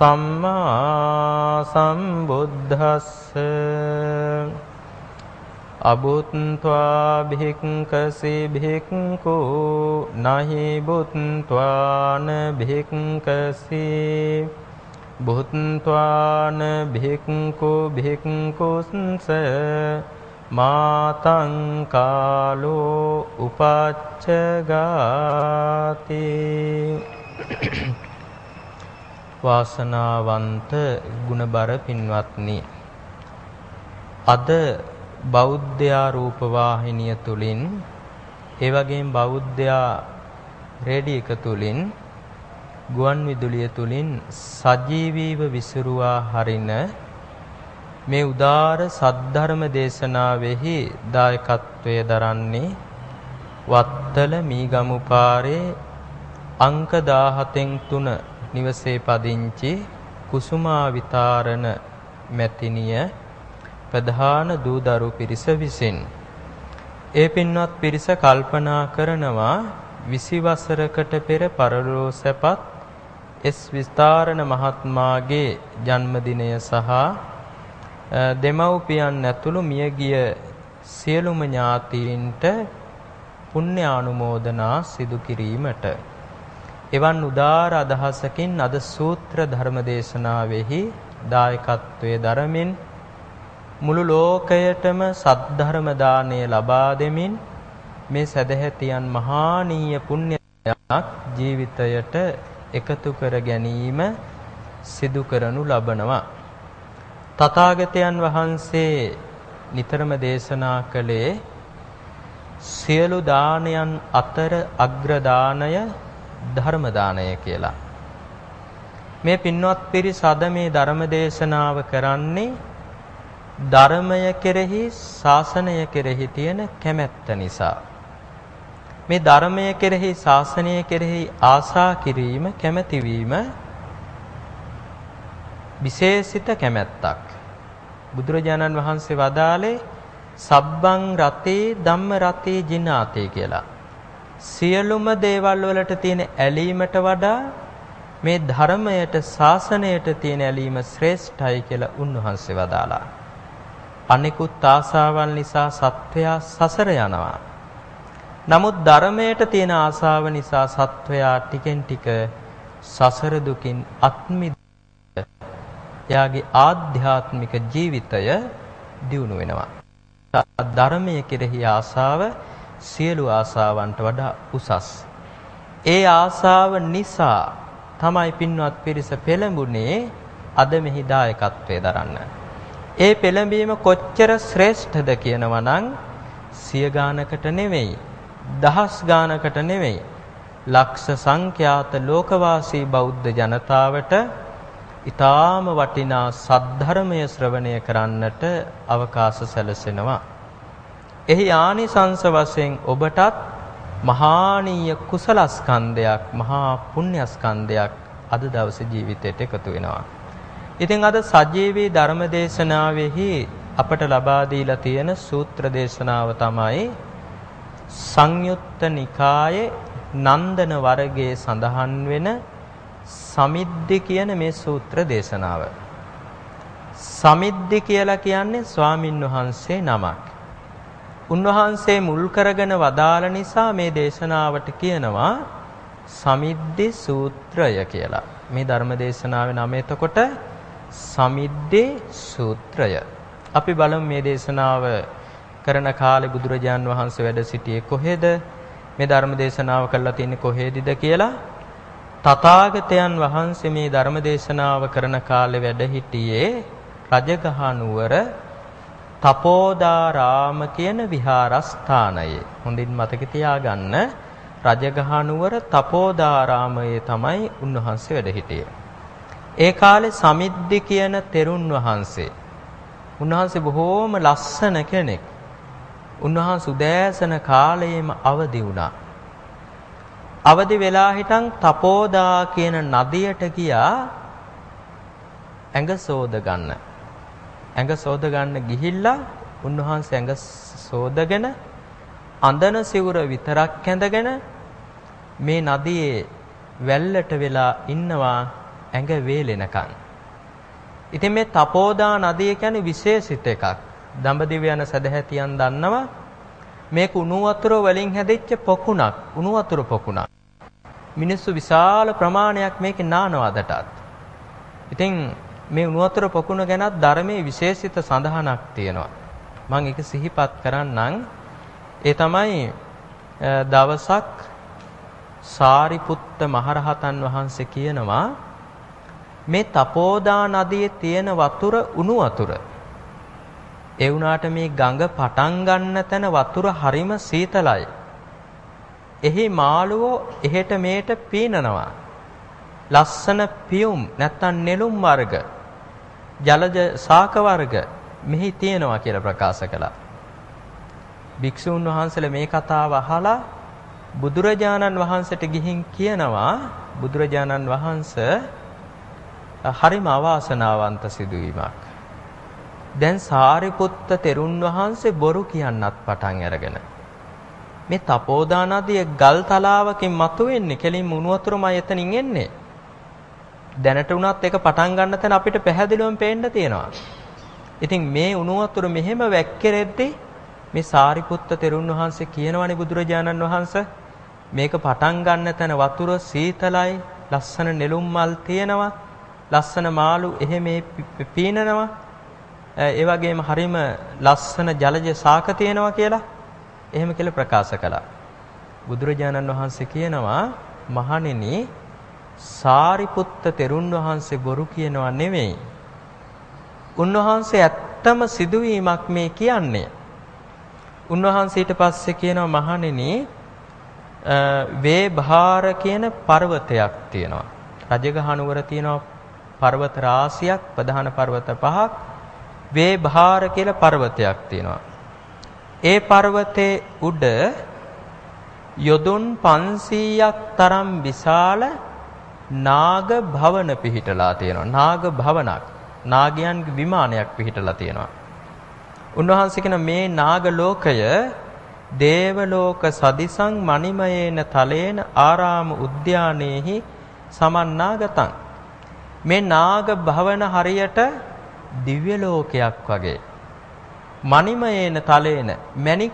සම්මා සම්බුද්දස්ස අබුත්වා භික්කසි භික්ඛු නහි බුත්වාන භික්කසි බුත්වාන භික්ඛු භික්ඛුස්ස මාතං කාලෝ උපච්චගාති වාසනාවන්ත ගුණබර පින්වත්නි. අද බෞද්ධයා රූප වාහිනිය තුලින් ඒ වගේම බෞද්ධයා රේඩියෝ එක තුලින් ගුවන් විදුලිය තුලින් සජීවීව විසිරුවා හරින මේ උදාර සද්ධර්ම දේශනාවෙහි දායකත්වය දරන්නේ වත්තල මීගමු පාරේ අංක 17න් 3 නිවසේ පදිංචි කුසුමා විතාරණ මැතිණිය ප්‍රධාන දූ දරු පිරිස විසින්. ඒ පින්වත් පිරිස කල්පනා කරනවා 20 වසරකට පෙර පරලෝ සැපත් එස් විස්තරණ මහත්මයාගේ ජන්මදිනය සහ දෙමව්පියන් ඇතුළු මියගිය සියලුම ඥාතීන්ට පුණ්‍ය ආනුමෝදනා සිදු කිරීමට එවන් උදාර අදහසකින් අද සූත්‍ර ධර්ම දේශනාවෙහි දායකත්වයේ දරමින් මුළු ලෝකයටම සද්ධර්ම දාණය ලබා දෙමින් මේ සදැහැතියන් මහානීය පුණ්‍යයක් ජීවිතයට එකතු කර ගැනීම සිදු කරනු ලබනවා. තථාගතයන් වහන්සේ නිතරම දේශනා කළේ සියලු දානයන් අතර අග්‍ර දානය ධර්ම දානය කියලා. මේ පින්වත් පිරිස අද මේ ධර්ම දේශනාව කරන්නේ ධර්මය කෙරෙහි ශාසනය කෙරෙහි තියෙන කැමැත්ත නිසා. මේ ධර්මය කෙරෙහි ශාසනය කෙරෙහි ආසා කිරීම කැමැතිවීම විශේෂිත කැමැත්තක්. බුදුරජාණන් වහන්සේ වදාළේ සබ්බං රතේ ධම්ම රතේ ජිනාතේ කියලා. සියලුම දේවල් වලට තියෙන ඇලීමට වඩා මේ ධර්මයට ශාසනයට තියෙන ඇලීම ශ්‍රේෂ්ඨයි කියලා උන්වහන්සේ වදාලා. අනිකුත් ආසාවල් නිසා සත්වයා සසර යනවා. නමුත් ධර්මයට තියෙන ආසාව නිසා සත්වයා ටිකෙන් ටික සසර දුකින් අත්මි එයාගේ ආධ්‍යාත්මික ජීවිතය දියුණු වෙනවා. ධර්මයේ කෙරෙහි ආසාව සියලු ආසාවන්ට වඩා උසස්. ඒ ආසාව නිසා තමයි පින්වත් පිරිස පෙළඹුණේ අද මෙහි දායකත්වයේ දරන්න. ඒ පෙළඹීම කොච්චර ශ්‍රේෂ්ඨද කියනවා නම් සිය ගානකට නෙවෙයි දහස් ගානකට නෙවෙයි ලක්ෂ සංඛ්‍යාත ලෝකවාසී බෞද්ධ ජනතාවට ඊ타ම වටිනා සද්ධර්මය ශ්‍රවණය කරන්නට අවකාශ සැලසෙනවා. එහි ආනිසංස වශයෙන් ඔබටත් මහානීය කුසලස්කන්ධයක් මහා පුණ්‍යස්කන්ධයක් අද දවසේ ජීවිතයට එකතු වෙනවා. ඉතින් අද සජීවී ධර්ම දේශනාවෙහි අපට ලබා දීලා තියෙන සූත්‍ර දේශනාව තමයි සංයුත්ත නිකායේ නන්දන වර්ගයේ සඳහන් වෙන සමිද්දි කියන මේ සූත්‍ර දේශනාව. සමිද්දි කියලා කියන්නේ ස්වාමින් වහන්සේ නමක්. උන්වහන්සේ මුල් කරගෙන වදාළ නිසා මේ දේශනාවට කියනවා සමිද්දි සූත්‍රය කියලා. මේ ධර්ම දේශනාවේ නම එතකොට සමිද්දි සූත්‍රය. අපි බලමු මේ දේශනාව කරන කාලේ බුදුරජාන් වහන්සේ වැඩ සිටියේ කොහෙද? මේ ධර්ම දේශනාව කළා තියෙන්නේ කොහෙදද කියලා තථාගතයන් වහන්සේ මේ ධර්ම දේශනාව කරන කාලේ වැඩ සිටියේ රජගහ නුවර තපෝදාරාම කියන විහාරස්ථානයේ. හොඳින් මතක තියාගන්න රජගහ නුවර තපෝදාරාමයේ තමයි උන්වහන්සේ වැඩ සිටියේ. ඒ කාලේ සමිද්දි කියන තෙරුන් වහන්සේ උන්වහන්සේ බොහෝම ලස්සන කෙනෙක්. උන්වහන්සේ උදෑසන කාලයේම අවදි වුණා. අවදි වෙලා හිටන් තපෝදා කියන නදියට ගියා ඇඟ සෝද ගන්න. ඇඟ සෝද ගන්න ගිහිල්ලා උන්වහන්සේ ඇඟ සෝදගෙන අඳන සිවුර විතරක් ඇඳගෙන මේ නදියේ වැල්ලට වෙලා ඉන්නවා ඇඟ වේලෙනකන්. ඉතින් මේ තපෝදා නදිය කියන්නේ විශේෂිත එකක්. දඹදිව යන සදහැතියන් දන්නවා මේක උණු වතුර වලින් හැදිච්ච පොකුණක්, උණු වතුර පොකුණක්. මිනිස්සු විශාල ප්‍රමාණයක් මේකේ නානවදටත්. ඉතින් මේ උණු වතුර පොකුණ ගැනත් ධර්මයේ විශේෂිත සඳහනක් තියෙනවා. මම ඒක සිහිපත් කරන්නම්. ඒ තමයි දවසක් සාරිපුත්ත මහරහතන් වහන්සේ කියනවා මේ තපෝදා නදියේ තියෙන වතුර උණු වතුර. ඒ වුණාට මේ ගඟ පටන් ගන්න තැන වතුර හරිම සීතලයි. එහි මාළුවෝ එහෙට මෙහෙට පීනනවා. ලස්සන පියුම් නැත්තම් නෙළුම් වර්ග ජලජ ශාක වර්ග මෙහි තියෙනවා කියලා ප්‍රකාශ කළා. භික්ෂුන් වහන්සේලා මේ කතාව අහලා බුදුරජාණන් වහන්සේට ගිහින් කියනවා බුදුරජාණන් වහන්සේ හරිම අවාසනාවන්ත සිදුවීමක්. දැන් සාරිපුත්ත තෙරුන් වහන්සේ බොරු කියන්නත් පටන් අරගෙන මේ තපෝදා නදිය ගල් තලාවකින් මතුවෙන්නේ කෙලින්ම උණු වතුරමයි එතනින් එන්නේ. දැනට උනත් ඒක පටන් ගන්න තැන අපිට පැහැදිලිවම පේන්න තියෙනවා. ඉතින් මේ උණු වතුර මෙහෙම වැක්කිරෙද්දී මේ සාරිපුත්ත තෙරුන් වහන්සේ කියනවනේ බුදුරජාණන් වහන්සේ මේක පටන් ගන්න තැන වතුර සීතලයි ලස්සන නෙළුම් මල් තියෙනවා ලස්සන මාළු එහෙම පීනනවා ඒ වගේම හරිම ලස්සන ජලජ ශාක තියෙනවා කියලා එහෙම කියලා ප්‍රකාශ කළා. බුදුරජාණන් වහන්සේ කියනවා මහණෙනි සාරිපුත්ත තෙරුන් වහන්සේ බොරු කියනවා නෙවෙයි. උන්වහන්සේ ඇත්තම සිදුවීමක් මේ කියන්නේ. උන්වහන්සේ ඊට පස්සේ කියනවා මහණෙනි වේ භාර කියන පර්වතයක් තියෙනවා. රජගහ නුවර තියෙනවා පර්වත රාශියක් ප්‍රධාන පර්වත පහක් වේ භාර කියලා පර්වතයක් තියෙනවා. ඒ පර්වතයේ උඩ යොදුන් 500ක් තරම් විශාල නාග භවන පිහිටලා තියෙනවා. නාග භවනක්. නාගයන්ගේ විමානයක් පිහිටලා තියෙනවා. උන්වහන්සේ කියන මේ නාග ලෝකය දේව ලෝක සදිසං මණිමයේන තලේන ආරාම උද්‍යානයේහි සමන්නාගතං මේ නාග භවන හරියට දිව්‍ය ලෝකයක් වගේ මණිමයේන තලේන මණික්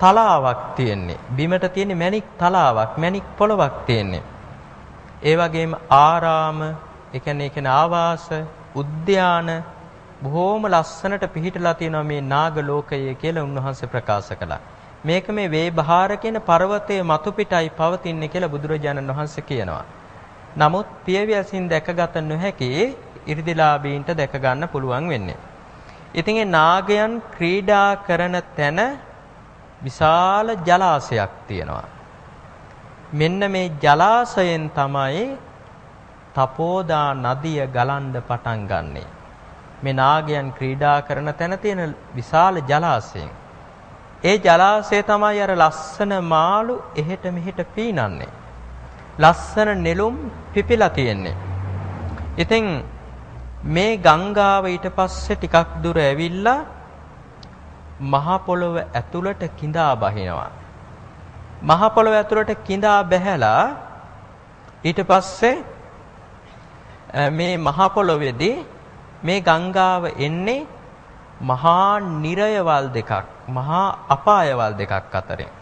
තලාවක් තියෙන්නේ බිමට තියෙන මණික් තලාවක් මණික් පොළවක් තියෙන්නේ ඒ වගේම ආරාම ඒ කියන්නේ ඒ කියන්නේ ආවාස උද්‍යාන බොහෝම ලස්සනට පිහිටලා තියෙනවා මේ නාග ලෝකය කියලා උන්වහන්සේ ප්‍රකාශ කළා. මේක මේ වේබහාර කියන පර්වතයේ මතු පිටයි පවතින්නේ කියලා බුදුරජාණන් වහන්සේ කියනවා. නමුත් පියවියසින් දැකගත නොහැකි 이르දිලාබීන්ට දැක ගන්න පුළුවන් වෙන්නේ. ඉතින් ඒ නාගයන් ක්‍රීඩා කරන තැන විශාල ජලාශයක් තියෙනවා. මෙන්න මේ ජලාශයෙන් තමයි තපෝදා නදිය ගලන්න පටන් ගන්නෙ. මේ නාගයන් ක්‍රීඩා කරන තැන තියෙන විශාල ජලාශයෙන්. ඒ ජලාශය තමයි අර ලස්සන මාළු එහෙට මෙහෙට පීනන්නේ. ලස්සන නෙළුම් පිපිලා තියෙන්නේ. ඉතින් මේ ගංගාව ඊට පස්සේ ටිකක් දුර ඇවිල්ලා මහ පොළොව ඇතුළට கிඳා බහිනවා. මහ පොළොව ඇතුළට கிඳා බැහැලා ඊට පස්සේ මේ මහ පොළොවේදී මේ ගංගාව එන්නේ මහා නිරයවල් දෙකක් මහා අපායවල් දෙකක් අතරින්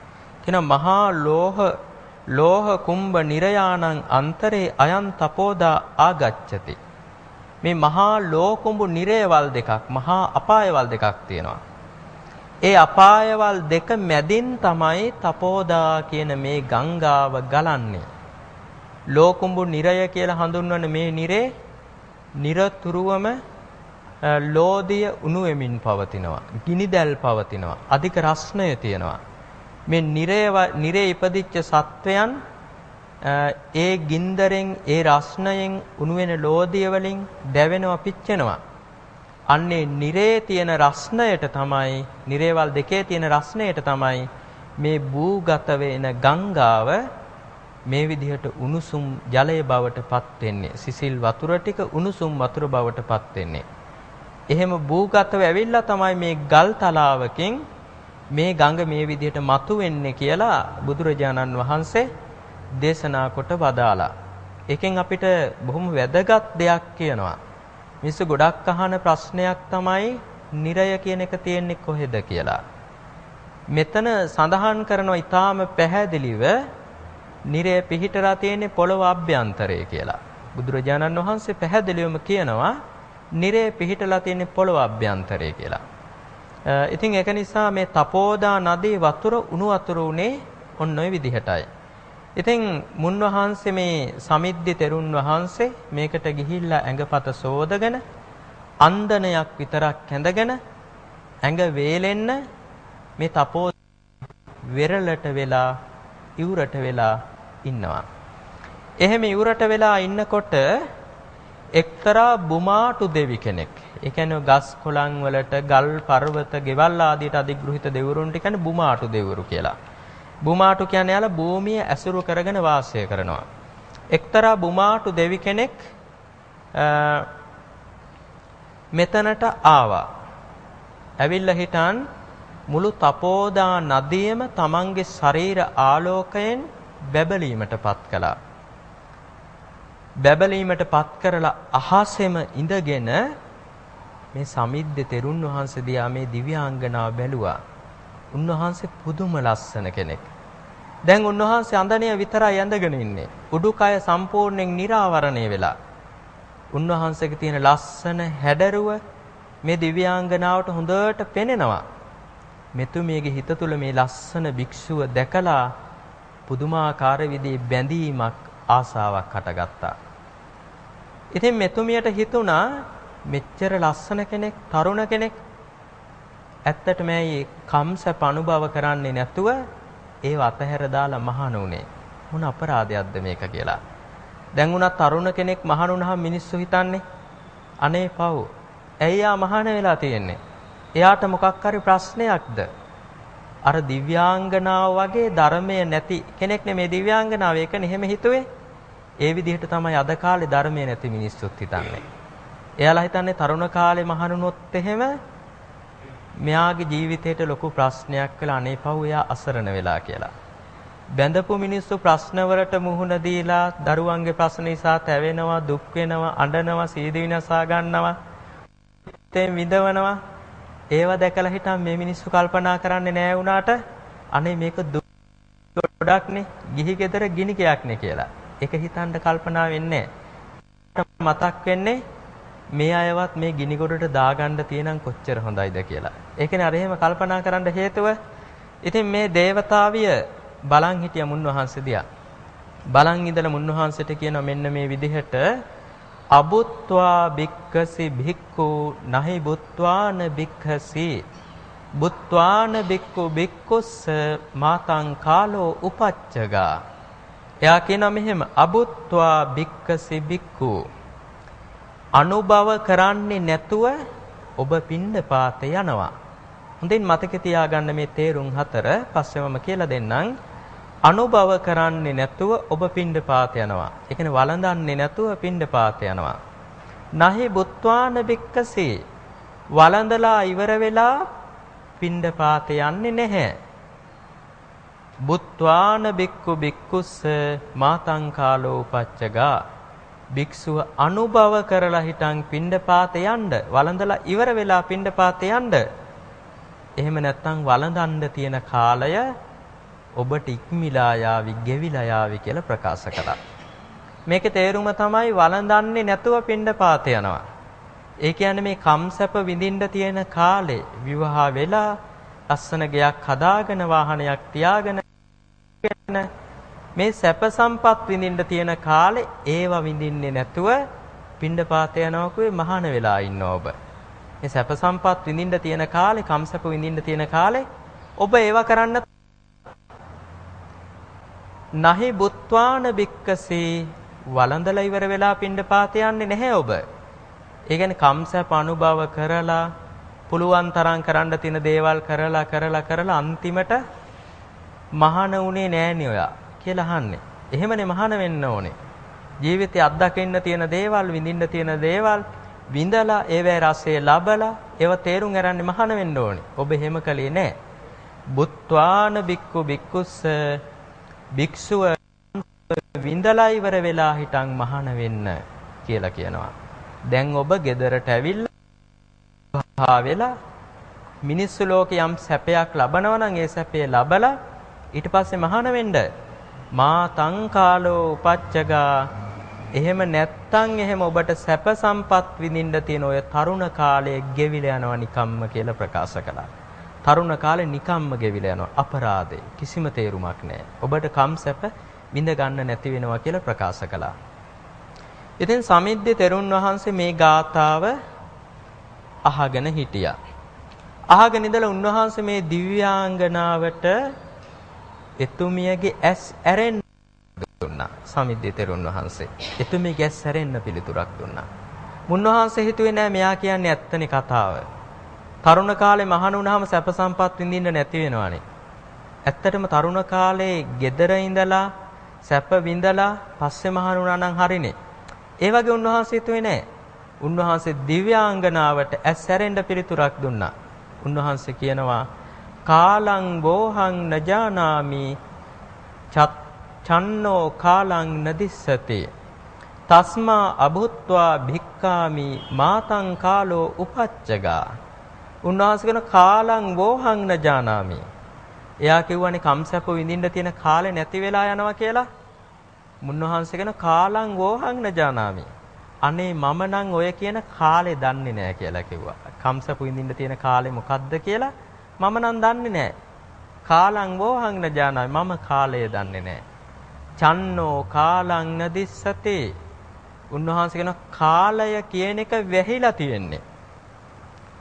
කියන මහා ලෝහ ලෝහ කුම්භ නිරයානං අන්තරේ අයන් තපෝදා ආගච්ඡති. මේ මහා ලෝකුඹු නිරයවල් දෙකක් මහා අපායවල් දෙකක් තියෙනවා. ඒ අපායවල් දෙක මැදින් තමයි තපෝදා කියන මේ ගංගාව ගලන්නේ ලෝකුඹු නිරය කියලා හඳුන්වන මේ නිරේ নিরතුරුවම ලෝදිය උණු වෙමින් පවතිනවා. ගිනිදැල් පවතිනවා. අධික රස්ණය තියෙනවා. මේ නිරේ නිරේ ඉපදිච්ච සත්වයන් ඒ ගින්දරෙන් ඒ රස්නයෙන් උණු වෙන ලෝදිය වලින් දැවෙනවා පිච්චෙනවා. අන්නේ නිරේ තියෙන රස්නයට තමයි නිරේවල් දෙකේ තියෙන රස්නයට තමයි මේ භූගත වෙන ගංගාව මේ විදිහට උණුසුම් ජලය බවට පත් වෙන්නේ. සිසිල් වතුර ටික උණුසුම් වතුර බවට පත් වෙන්නේ. එහෙම භූගතව ඇවිල්ලා තමයි මේ ගල් තලාවකින් මේ ගඟ මේ විදිහට මතුවෙන්නේ කියලා බුදුරජාණන් වහන්සේ දේශනා කොට වදාලා. එකෙන් අපිට බොහොම වැදගත් දෙයක් කියනවා. මිනිස්සු ගොඩක් අහන ප්‍රශ්නයක් තමයි නිරය කියන එක තියෙන්නේ කොහෙද කියලා. මෙතන සඳහන් කරනවා ඊටාම පැහැදිලිව නිරය පිහිටලා තියෙන්නේ පොළොව අභ්‍යන්තරයේ කියලා. බුදුරජාණන් වහන්සේ පැහැදිලිවම කියනවා නිරය පිහිටලා තියෙන්නේ පොළොව අභ්‍යන්තරයේ කියලා. ඉතින් ඒක නිසා මේ තපෝදා නදී වතුර උණු වතුර උනේ ඔන්න ඔය විදිහටයි. ඉතින් මුන්වහන්සේ මේ සමිද්දි තෙරුන් වහන්සේ මේකට ගිහිල්ලා ඇඟපත සෝදගෙන අන්දනයක් විතරක් ඇඳගෙන ඇඟ වේලෙන්න මේ තපෝ වෙරළට වෙලා ඉවුරට වෙලා ඉන්නවා. එහෙම ඉවුරට වෙලා ඉන්නකොට එක්තරා බුමාටු දෙවි කෙනෙක්. ඒ කියන්නේ ගස් කොළන් වලට ගල් පර්වත ගෙවල් ආදියට අධිග්‍රහිත දෙවිවරුන්ට කියන්නේ බුමාටු දෙවිවරු කියලා. බුමාටු කියන්නේ යාලා භූමිය ඇසුරු කරගෙන වාසය කරනවා. එක්තරා බුමාටු දෙවි කෙනෙක් මෙතනට ආවා. ඇවිල්ලා හිටන් මුළු තපෝදා නදියම තමන්ගේ ශරීර ආලෝකයෙන් බැබලීමටපත් කළා. බැබලීමටපත් කරලා අහසෙම ඉඳගෙන මේ සමිද්ද තෙරුන් වහන්සේ දිහා මේ දිව්‍යාංගනාව බැලුවා. උන්වහන්සේ පුදුම ලස්සන කෙනෙක්. දැන් උන්වහන්සේ අඳණය විතරයි ඇඳගෙන ඉන්නේ. උඩුකය සම්පූර්ණයෙන් निराවරණය වෙලා. උන්වහන්සේගේ තියෙන ලස්සන හැඩරුව මේ දිව්‍යාංගනාවට හොඳට පෙනෙනවා. මෙතුමියගේ හිත තුළ මේ ලස්සන භික්ෂුව දැකලා පුදුමාකාර විදිහේ බැඳීමක් ආසාවක් හටගත්තා. ඉතින් මෙතුමියට හිතුණා මෙච්චර ලස්සන කෙනෙක්, තරුණ කෙනෙක් ඇත්තට මේ කම්සප අනුභව කරන්නේ නැතුව ඒව අතහැර දාලා මහාන උනේ. මොන අපරාධයක්ද මේක කියලා. දැන් උනත් තරුණ කෙනෙක් මහාන වුණාම මිනිස්සු හිතන්නේ අනේ පව්. ඇයි යා මහාන වෙලා තියෙන්නේ? එයාට මොකක් හරි ප්‍රශ්නයක්ද? අර දිව්‍යාංගනාව වගේ ධර්මය නැති කෙනෙක් නෙමේ දිව්‍යාංගනාව. ඒක නෙහෙම හිතුවේ. ඒ විදිහට තමයි අද කාලේ ධර්මය නැති මිනිස්සුත් හිතන්නේ. එයාලා හිතන්නේ තරුණ කාලේ මහණුනොත් එහෙම මෙයාගේ ජීවිතේට ලොකු ප්‍රශ්නයක් වෙලා අනේ පව් එයා අසරණ වෙලා කියලා. බැඳපු මිනිස්සු ප්‍රශ්නවලට මුහුණ දීලා දරුවන්ගේ ප්‍රශ්න නිසා තැවෙනවා, දුක් වෙනවා, අඬනවා, සීදී විනාසා ගන්නවා, තේ විඳවනවා. ඒව දැකලා හිටන් මේ මිනිස්සු කල්පනා කරන්නේ නෑ වුණාට අනේ මේක ගොඩක්නේ ගිහි ගෙදර ගිනිකයක්නේ කියලා. ඒක හිතන්න කල්පනා වෙන්නේ මතක් වෙන්නේ මේ අයවත් මේ ගිනි ගොඩට දාගන්න තියෙනම් කොච්චර හොඳයිද කියලා. ඒ කියන්නේ අර එහෙම කල්පනා කරන්න හේතුව ඉතින් මේ దేవතාවිය බලන් හිටිය මුන්වහන්සේ දිහා. බලන් ඉඳලා මුන්වහන්සේට කියනවා මෙන්න මේ විදිහට අබුත්වා භික්කසි භික්ඛු නහි බුත්වාන භික්ඛසි බුත්වාන භික්ඛු භික්ඛුස්ස මාතං කාලෝ උපච්චගා එයා කියනවා මෙහෙම අබුත්වා භික්කසි භික්ඛු අනුභව කරන්නේ නැතුව ඔබ පින්නපාත යනවා. හොඳින් මතක තියාගන්න මේ තේරුම් හතර පස්සේ මම කියලා දෙන්නම්. අනුභව කරන්නේ නැතුව ඔබ පින්නපාත යනවා. ඒ කියන්නේ වළඳන්නේ නැතුව පින්නපාත යනවා. නහි බුත්වාන බික්කසේ වළඳලා ඉවර වෙලා පින්නපාත යන්නේ නැහැ. බුත්වාන බික්කු බික්කුස්ස මාතං කාලෝ පච්චගා භික්ෂුව අනුභව කරලා හිටන් පිණ්ඩපාත යන්න වළඳලා ඉවර වෙලා පිණ්ඩපාත යන්න. එහෙම නැත්නම් වළඳන්න තියෙන කාලය ඔබට ඉක්මිලා යාවි ගෙවිලා යාවි කියලා ප්‍රකාශ කළා. මේකේ තේරුම තමයි වළඳන්නේ නැතුව පිණ්ඩපාත යනවා. ඒ කියන්නේ මේ කම්සැප විඳින්න තියෙන කාලේ විවාහ වෙලා ලස්සන ගෙයක් හදාගෙන වාහනයක් තියාගෙන මේ සැප සම්පත් විඳින්න තියෙන කාලේ ඒව විඳින්නේ නැතුව පිණ්ඩපාත යනවා කිව්වේ මහාන වෙලා ඉන්න ඔබ. මේ සැප සම්පත් විඳින්න තියෙන කාලේ, කම්සැප විඳින්න තියෙන කාලේ ඔබ ඒව කරන්න නහි බුත්වාන බික්කසේ වළඳලා ඉවර වෙලා පිණ්ඩපාත යන්නේ නැහැ ඔබ. ඒ කියන්නේ කම්සප අනුභව කරලා පුළුවන් තරම් කරන්න තියෙන දේවල් කරලා කරලා කරලා අන්තිමට මහාන උනේ නෑනේ ඔයා කියලා අහන්නේ. එහෙමනේ මහාන වෙන්න ඕනේ. ජීවිතේ අත්දකින්න තියෙන දේවල් විඳින්න තියෙන දේවල් විඳලා ඒවැ රසය ලබලා ඒව තේරුම් ගන්න මහාන වෙන්න ඕනේ. ඔබ එහෙම කලේ නෑ. බුත්වාන බික්කු බික්කුස්ස භික්ෂුව විඳලා ඉවර වෙලා හිටන් මහාන වෙන්න කියලා කියනවා. දැන් ඔබ ගෙදරට ඇවිල්ලා වෙලා මිනිස්සු ලෝකේ යම් සැපයක් ලබනවා නම් ඒ සැපේ ලබලා ඊට පස්සේ මහාන වෙන්න මා තංකාලෝ උපච්චගා එහෙම නැත්තම් එහෙම ඔබට සැප සම්පත් විඳින්න තියෙන ඔය තරුණ කාලයේ ගෙවිල යනවා නිකම්ම කියලා ප්‍රකාශ කළා. තරුණ කාලේ නිකම්ම ගෙවිලා යනවා අපරාධේ කිසිම තේරුමක් නැහැ. ඔබට කම් සැප විඳ ගන්න නැති වෙනවා කියලා ප්‍රකාශ කළා. ඉතින් සමිද්දේ තෙරුන් වහන්සේ මේ ගාතාව අහගෙන හිටියා. අහගෙන ඉඳලා උන්වහන්සේ මේ දිව්‍යාංගනාවට එතුමියගේ ඇස් ඇරෙන්න දුන්නා. සමිද්දේ තෙරුන් වහන්සේ. එතුමියගේ ඇස් ඇරෙන්න පිළිතුරක් දුන්නා. මුන්වහන්සේ හිතුවේ නෑ මෙයා කියන්නේ ඇත්තනේ කතාව. තරුණ කාලේ මහාන වුණාම සැප සම්පත් විඳින්න නැති වෙනවානේ. ඇත්තටම තරුණ කාලේ gedara ඉඳලා සැප විඳලා පස්සේ මහාන වුණා නම් හරිනේ. ඒ වගේ උන්වහන්සේ හිතුවේ නෑ. උන්වහන්සේ දිව්‍යාංගනාවට ඇස් හැරෙන්න පිළිතුරක් දුන්නා. උන්වහන්සේ කියනවා කාලං වෝහං නජානාමි චන්නෝ කාලං නදිස්සති තස්මා අභුත්වා භික්කාමි මාතං කාලෝ උපච්චගා උන්වහන්සේ කියන කාලං වෝහං නජානාමි. එයා කිව්වනේ කම්සප්ප විඳින්න තියෙන කාලේ නැති වෙලා යනවා කියලා. මුන්නවහන්සේ කියන කාලං වෝහං නජානාමි. අනේ මම නම් ඔය කියන කාලේ දන්නේ නැහැ කියලා කිව්වා. කම්සප්ප විඳින්න තියෙන කාලේ මොකද්ද කියලා මම නම් දන්නේ නැහැ. කාලං වෝහං නජානාමි. මම කාලය දන්නේ නැහැ. චන්නෝ කාලං නදිස්සතේ. උන්වහන්සේ කියන කාලය කියන එක වැහිලා තියෙන්නේ.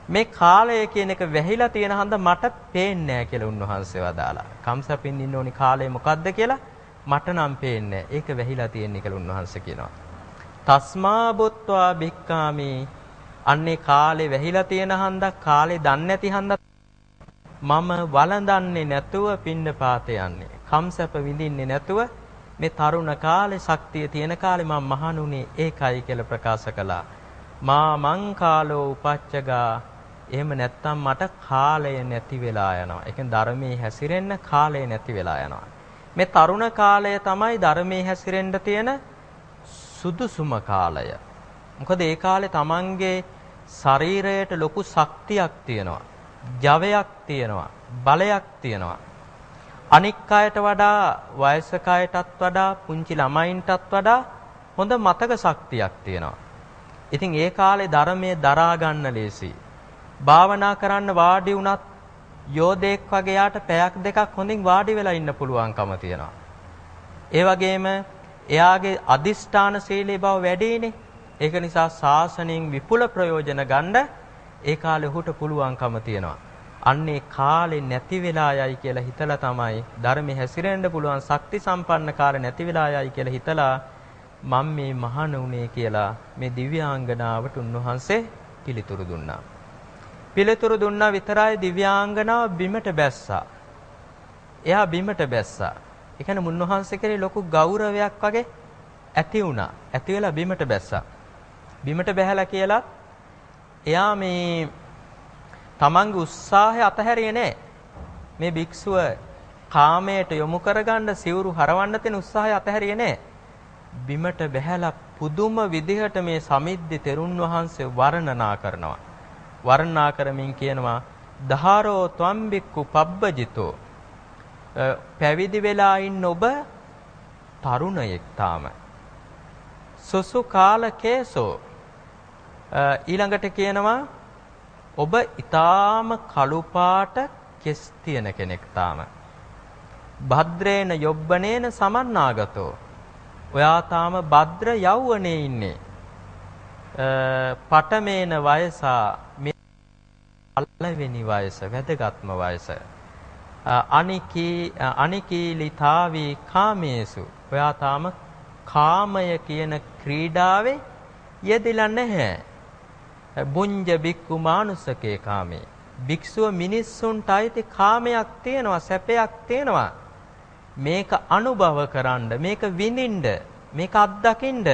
මේ කාලය කියන එක වැහිලා තියෙන හන්ද මට පේන්නේ නැහැ කියලා උන්වහන්සේ වදාලා. කම්සපින් ඉන්න ඕනි කාලය මොකද්ද කියලා මට නම් පේන්නේ ඒක වැහිලා තියෙන්නේ කියලා උන්වහන්සේ කියනවා. තස්මා බුත්වා භික්කාමි අන්නේ කාලේ වැහිලා තියෙන හන්ද කාලේ දන්නේ නැති හන්ද මම වළඳන්නේ නැතුව පින්න පාත යන්නේ. කම්සප විඳින්නේ නැතුව මේ තරුණ කාලේ ශක්තිය තියෙන කාලේ මම මහණුනේ ඒකයි කියලා ප්‍රකාශ කළා. මා මං කාලෝ උපච්චගා එහෙම නැත්තම් මට කාලය නැති වෙලා යනවා. ඒ කියන්නේ ධර්මයේ හැසිරෙන්න කාලය නැති වෙලා යනවා. මේ තරුණ කාලය තමයි ධර්මයේ හැසිරෙන්න තියෙන සුදුසුම කාලය. මොකද ඒ කාලේ Tamange ශරීරයට ලොකු ශක්තියක් තියෙනවා. ජවයක් තියෙනවා. බලයක් තියෙනවා. අනික් අයට වඩා වයසක අයටත් වඩා පුංචි ළමයින්ටත් වඩා හොඳ මතක ශක්තියක් තියෙනවා. ඉතින් ඒ කාලේ ධර්මයේ දරා ගන්න ලේසියි. භාවනා කරන්න වාඩි වුණත් යෝධෙක් වගේ යාට පැයක් දෙකක් හොඳින් වාඩි වෙලා ඉන්න පුළුවන්කම තියෙනවා. ඒ වගේම එයාගේ අදිෂ්ඨාන සීලේ බව වැඩිනේ. ඒක නිසා සාසනයෙන් විපුල ප්‍රයෝජන ගන්න ඒ කාලේ ඔහුට පුළුවන්කම තියෙනවා. අන්නේ කාලේ නැති වෙලා යයි කියලා හිතලා තමයි ධර්මයේ හැසිරෙන්න පුළුවන් ශක්ති සම්පන්න කාලේ නැති වෙලා යයි කියලා හිතලා මම මේ මහාන උනේ කියලා මේ දිව්‍යාංගනාවට උන්වහන්සේ පිළිතුරු දුන්නා. පිළිතුරු දුන්නා විතරයි දිව්‍යාංගනාව බිමට බැස්සා. එයා බිමට බැස්සා. ඒ කියන්නේ මුන්නහන්සේ කෙරේ ලොකු ගෞරවයක් වගේ ඇති වුණා. ඇති වෙලා බිමට බැස්සා. බිමට බැහැලා කියලා එයා මේ තමන්ගේ උත්සාහය අතහැරියේ නැහැ. මේ භික්ෂුව කාමයට යොමු කරගන්න සිවුරු හරවන්න තියෙන උත්සාහය අතහැරියේ නැහැ. බිමට බැහැලා පුදුම විදිහට මේ සමිද්දි තෙරුන් වහන්සේ වර්ණනා කරනවා. වර්ණනා කරමින් කියනවා දහරෝ ත්වම්බික්කු පබ්බජිතෝ පැවිදි වෙලා ඉන්න ඔබ තරුණයෙක් තාම සුසු කාලකේසෝ ඊළඟට කියනවා ඔබ ඊටාම කළු පාට කෙස් තියෙන කෙනෙක් තාම භද්‍රේන යොබ්බනේන සමන්නාගතෝ ඔයා තාම භද්‍ර යෞවනේ ඉන්නේ පටමේන වයසා පළවෙනි වයස වැදගත්ම වයස. අනිකී අනිකීලිතාවී කාමේසු ඔයා තාම කාමය කියන ක්‍රීඩාවේ යෙදිලා නැහැ. බුඤ්ජ බික්කු මානුසකේ කාමේ. භික්ෂුව මිනිස්සුන්ට අයිති කාමයක් තියෙනවා සැපයක් තියෙනවා. මේක අනුභව කරන්න මේක විඳින්න මේක අත්දකින්න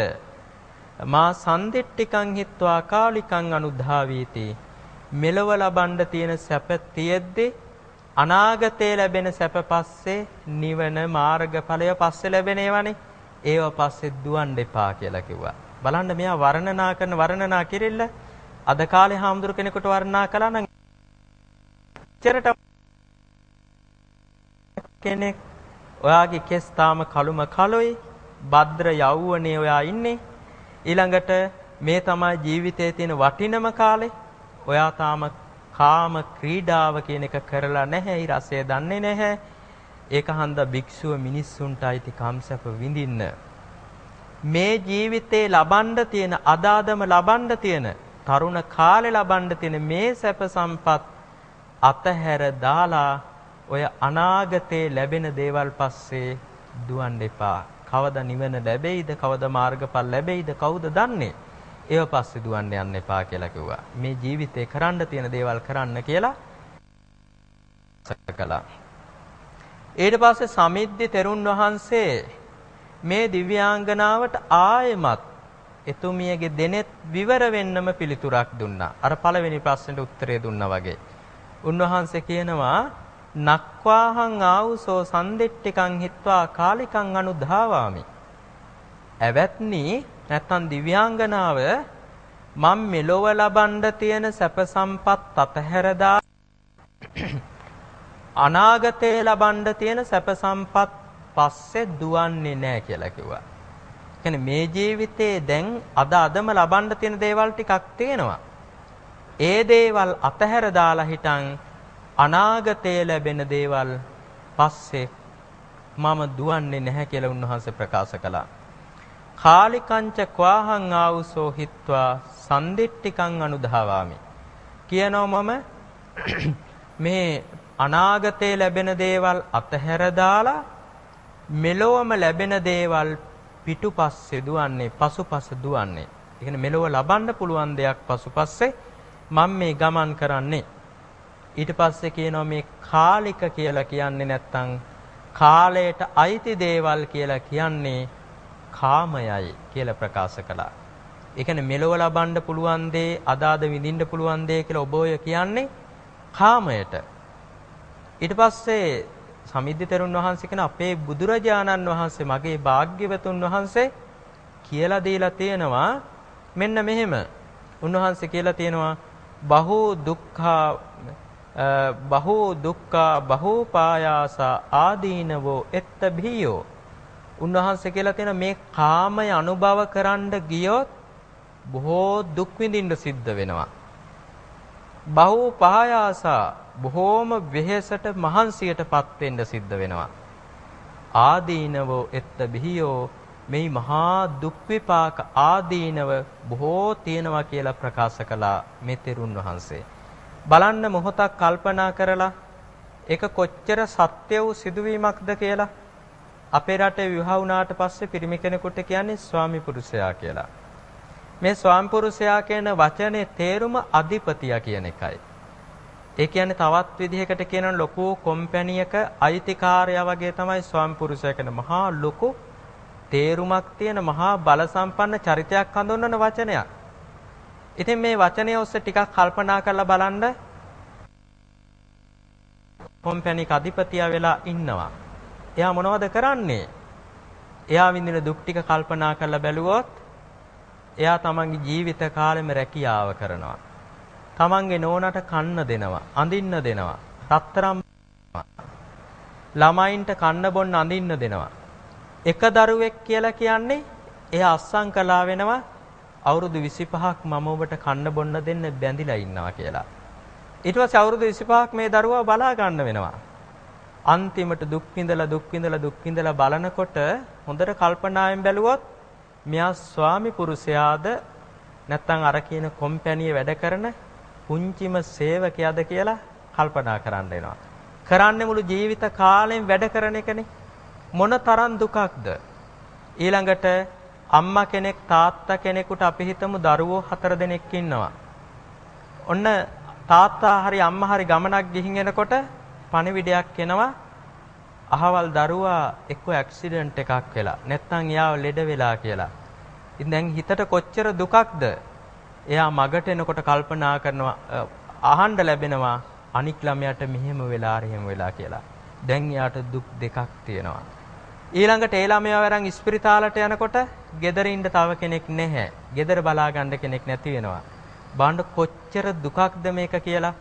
මා සන්දෙට්ටිකං හිත්වා කාලිකං අනුධාවීති මෙලව ලබන්න තියෙන සැප තියෙද්දි අනාගතේ ලැබෙන සැප පස්සේ නිවන මාර්ගඵලය පස්සේ ලැබෙන ඒවානේ. ඒව පස්සේ දුවන්න එපා කියලා කිව්වා. බලන්න මෙයා වර්ණනා කරන වර්ණනා කිරිල්ල අද කාලේ හාමුදුරු කෙනෙකුට වර්ණනා කළා නම් චරට කෙනෙක් ඔයාගේ කෙස් තාම කළුම කලොයි භද්‍ර යෞවනේ ඔයා ඉන්නේ ඊළඟට මේ තමයි ජීවිතයේ තියෙන වටිනම කාලේ ඔයා තාම කාම ක්‍රීඩාව කියන එක කරලා නැහැ. ඊ රසය දන්නේ නැහැ. ඒක හන්දා භික්ෂුව මිනිස්සුන්ට අයිති කම්සප විඳින්න. මේ ජීවිතේ ලබන්න තියෙන අදාදම ලබන්න තියෙන තරුණ කාලේ ලබන්න තියෙන මේ සැප සම්පත් අතහැර දාලා ඔය අනාගතේ ලැබෙන දේවල් පස්සේ දුවන්න එපා. කවදා නිවන ලැබෙයිද? කවදා මාර්ගඵල ලැබෙයිද? කවුද දන්නේ? ඒව පස්සේ දුවන්න යන්න එපා කියලා කිව්වා. මේ ජීවිතේ කරන්න තියෙන දේවල් කරන්න කියලා සකලා. ඊට පස්සේ සමිද්දි තෙරුන් වහන්සේ මේ දිව්‍යාංගනාවට ආයෙමත් එතුමියගේ දෙනෙත් විවර වෙන්නම පිළිතුරක් දුන්නා. අර පළවෙනි ප්‍රශ්නෙට උත්තරේ දුන්නා වගේ. උන්වහන්සේ කියනවා නක්වාහං ආවුසෝ සන්දෙට්ටිකං හිත්වා කාලිකං අනුධාවාමි. ඇවැත්නි නැත්තම් දිව්‍යාංගනාව මම මෙලොව ලබන්න තියෙන සැප සම්පත් අතහැරදා අනාගතේ ලබන්න තියෙන සැප සම්පත් පස්සේ දුවන්නේ නැහැ කියලා කිව්වා. කියන්නේ මේ ජීවිතේ දැන් අද අදම ලබන්න තියෙන දේවල් ටිකක් තියෙනවා. ඒ දේවල් අතහැර දාලා හිටන් අනාගතයේ ලැබෙන දේවල් පස්සේ මම දුවන්නේ නැහැ කියලා උන්වහන්සේ ප්‍රකාශ කළා. කාලිකංච ක්වාහං ආවුසෝ හිත්වා සන්දිට්ටිකං අනුධාවාමි කියනවා මම මේ අනාගතේ ලැබෙන දේවල් අතහැර දාලා මෙලොවම ලැබෙන දේවල් පිටුපස්සේ දුවන්නේ පසුපස දුවන්නේ. ඒ කියන්නේ මෙලොව ලබන්න පුළුවන් දෙයක් පසුපස්සේ මම මේ ගමන් කරන්නේ. ඊට පස්සේ කියනවා මේ කාලික කියලා කියන්නේ නැත්තම් කාලයට අයිති දේවල් කියලා කියන්නේ කාමයයි කියලා ප්‍රකාශ කළා. ඒ කියන්නේ මෙලොව ලබන්න පුළුවන් දේ අදාද විඳින්න පුළුවන් දේ කියලා ඔබ ඔය කියන්නේ කාමයට. ඊට පස්සේ සමිද්ද තෙරුන් වහන්සේ කියන අපේ බුදුරජාණන් වහන්සේ මගේ භාග්‍යවතුන් වහන්සේ කියලා දීලා තියෙනවා මෙන්න මෙහෙම. උන්වහන්සේ කියලා තියෙනවා බහූ දුක්ඛා බහූ දුක්ඛා බහූ පායාස ආදීනවෝ එත්ත භීයෝ උන්වහන්සේ කියලා තියෙන මේ කාමය අනුභව කරන්න ගියොත් බොහෝ දුක් විඳින්න සිද්ධ වෙනවා. බහු පහයාසා බොහෝම වෙහෙසට මහන්සියටපත් වෙන්න සිද්ධ වෙනවා. ආදීනවෝ එත්ත බිහියෝ මේ මහා දුක් විපාක ආදීනව බොහෝ තියෙනවා කියලා ප්‍රකාශ කළා මේ තෙරුන් වහන්සේ. බලන්න මොහොතක් කල්පනා කරලා ඒක කොච්චර සත්‍ය වූ සිදුවීමක්ද කියලා අපේ රටේ විවාහ වුණාට පස්සේ පිරිමි කෙනෙකුට කියන්නේ ස්වාමි පුරුෂයා කියලා. මේ ස්වාමි පුරුෂයා කියන වචනේ තේරුම අධිපතියා කියන එකයි. ඒ කියන්නේ තවත් විදිහකට කියන ලොකු කම්පැනියක අයිතිකාරයා වගේ තමයි ස්වාමි පුරුෂයා කියන මහා ලොකු තේරුමක් තියෙන මහා බල සම්පන්න චරිතයක් හඳුන්වන වචනයක්. ඉතින් මේ වචනය ඔස්සේ ටිකක් කල්පනා කරලා බලන්න කම්පැනික අධිපතියා වෙලා ඉන්නවා. එයා මොනවද කරන්නේ? එයා විඳින දුක් ටික කල්පනා කරලා බැලුවොත් එයා තමන්ගේ ජීවිත කාලෙම රැකියාව කරනවා. තමන්ගේ නෝනට කන්න දෙනවා, අඳින්න දෙනවා, රත්තරම් ළමයින්ට කන්න බොන්න අඳින්න දෙනවා. එක දරුවෙක් කියලා කියන්නේ එයා අස්සම් කළා වෙනවා අවුරුදු 25ක් මම ඔබට කන්න බොන්න දෙන්න බැඳිලා ඉන්නවා කියලා. ඊට පස්සේ අවුරුදු 25ක් මේ දරුවා බලා ගන්න වෙනවා. අන්තිමට දුක් විඳලා දුක් විඳලා දුක් විඳලා බලනකොට හොඳට කල්පනායෙන් බැලුවොත් මෙයා ස්වාමි පුරුෂයාද නැත්නම් අර කියන කොම්පැනියේ වැඩ කරන පුංචිම සේවකයාද කියලා කල්පනා කරන්න එනවා. කරන්නේ මුළු ජීවිත කාලෙම වැඩ කරන එකනේ. මොන තරම් දුකක්ද? ඊළඟට අම්මා කෙනෙක් තාත්තා කෙනෙකුට අපි හිතමු දරුවෝ හතර දෙනෙක් ඉන්නවා. ඔන්න තාත්තා හරි අම්මා හරි ගමනක් ගිහින් එනකොට පණිවිඩයක් එනවා අහවල් දරුවා එක්ක ඇක්සිඩන්ට් එකක් වෙලා නැත්නම් එයාව ලෙඩ වෙලා කියලා. ඉතින් දැන් හිතට කොච්චර දුකක්ද? එයා මගට එනකොට කල්පනා කරනවා අහන්න ලැබෙනවා අනික් ළමයාට මෙහෙම වෙලා එහෙම වෙලා කියලා. දැන් එයාට දුක් දෙකක් තියෙනවා. ඊළඟට ඒ ළමයා වරන් ඉස්පිරිතාලට යනකොට ගෙදර ඉන්න තව කෙනෙක් නැහැ. ගෙදර බලා ගන්න කෙනෙක් නැති වෙනවා. බාණ්ඩ කොච්චර දුකක්ද මේක කියලා.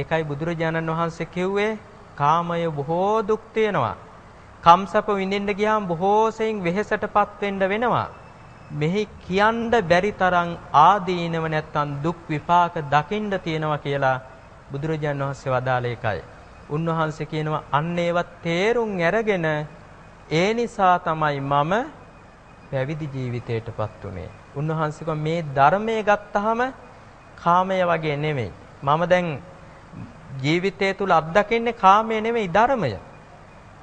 ඒකයි බුදුරජාණන් වහන්සේ කිව්වේ කාමය බොහෝ දුක් තියෙනවා. කම්සප විඳින්න ගියාම බොහෝ සෙයින් වෙහෙසටපත් වෙන්න වෙනවා. මෙහි කියන්න බැරි තරම් ආදීනව නැත්තම් දුක් විපාක දකින්න තියෙනවා කියලා බුදුරජාණන් වහන්සේ වදාළ එකයි. උන්වහන්සේ කියනවා අන්න ඒවත් තේරුම් අරගෙන ඒ නිසා තමයි මම පැවිදි ජීවිතයටපත් උනේ. උන්වහන්සේ මේ ධර්මයේ ගත්තාම කාමය වගේ නෙමෙයි. මම දැන් ජීවිතය තුල අත්දකින්නේ කාමය නෙමෙයි ධර්මය.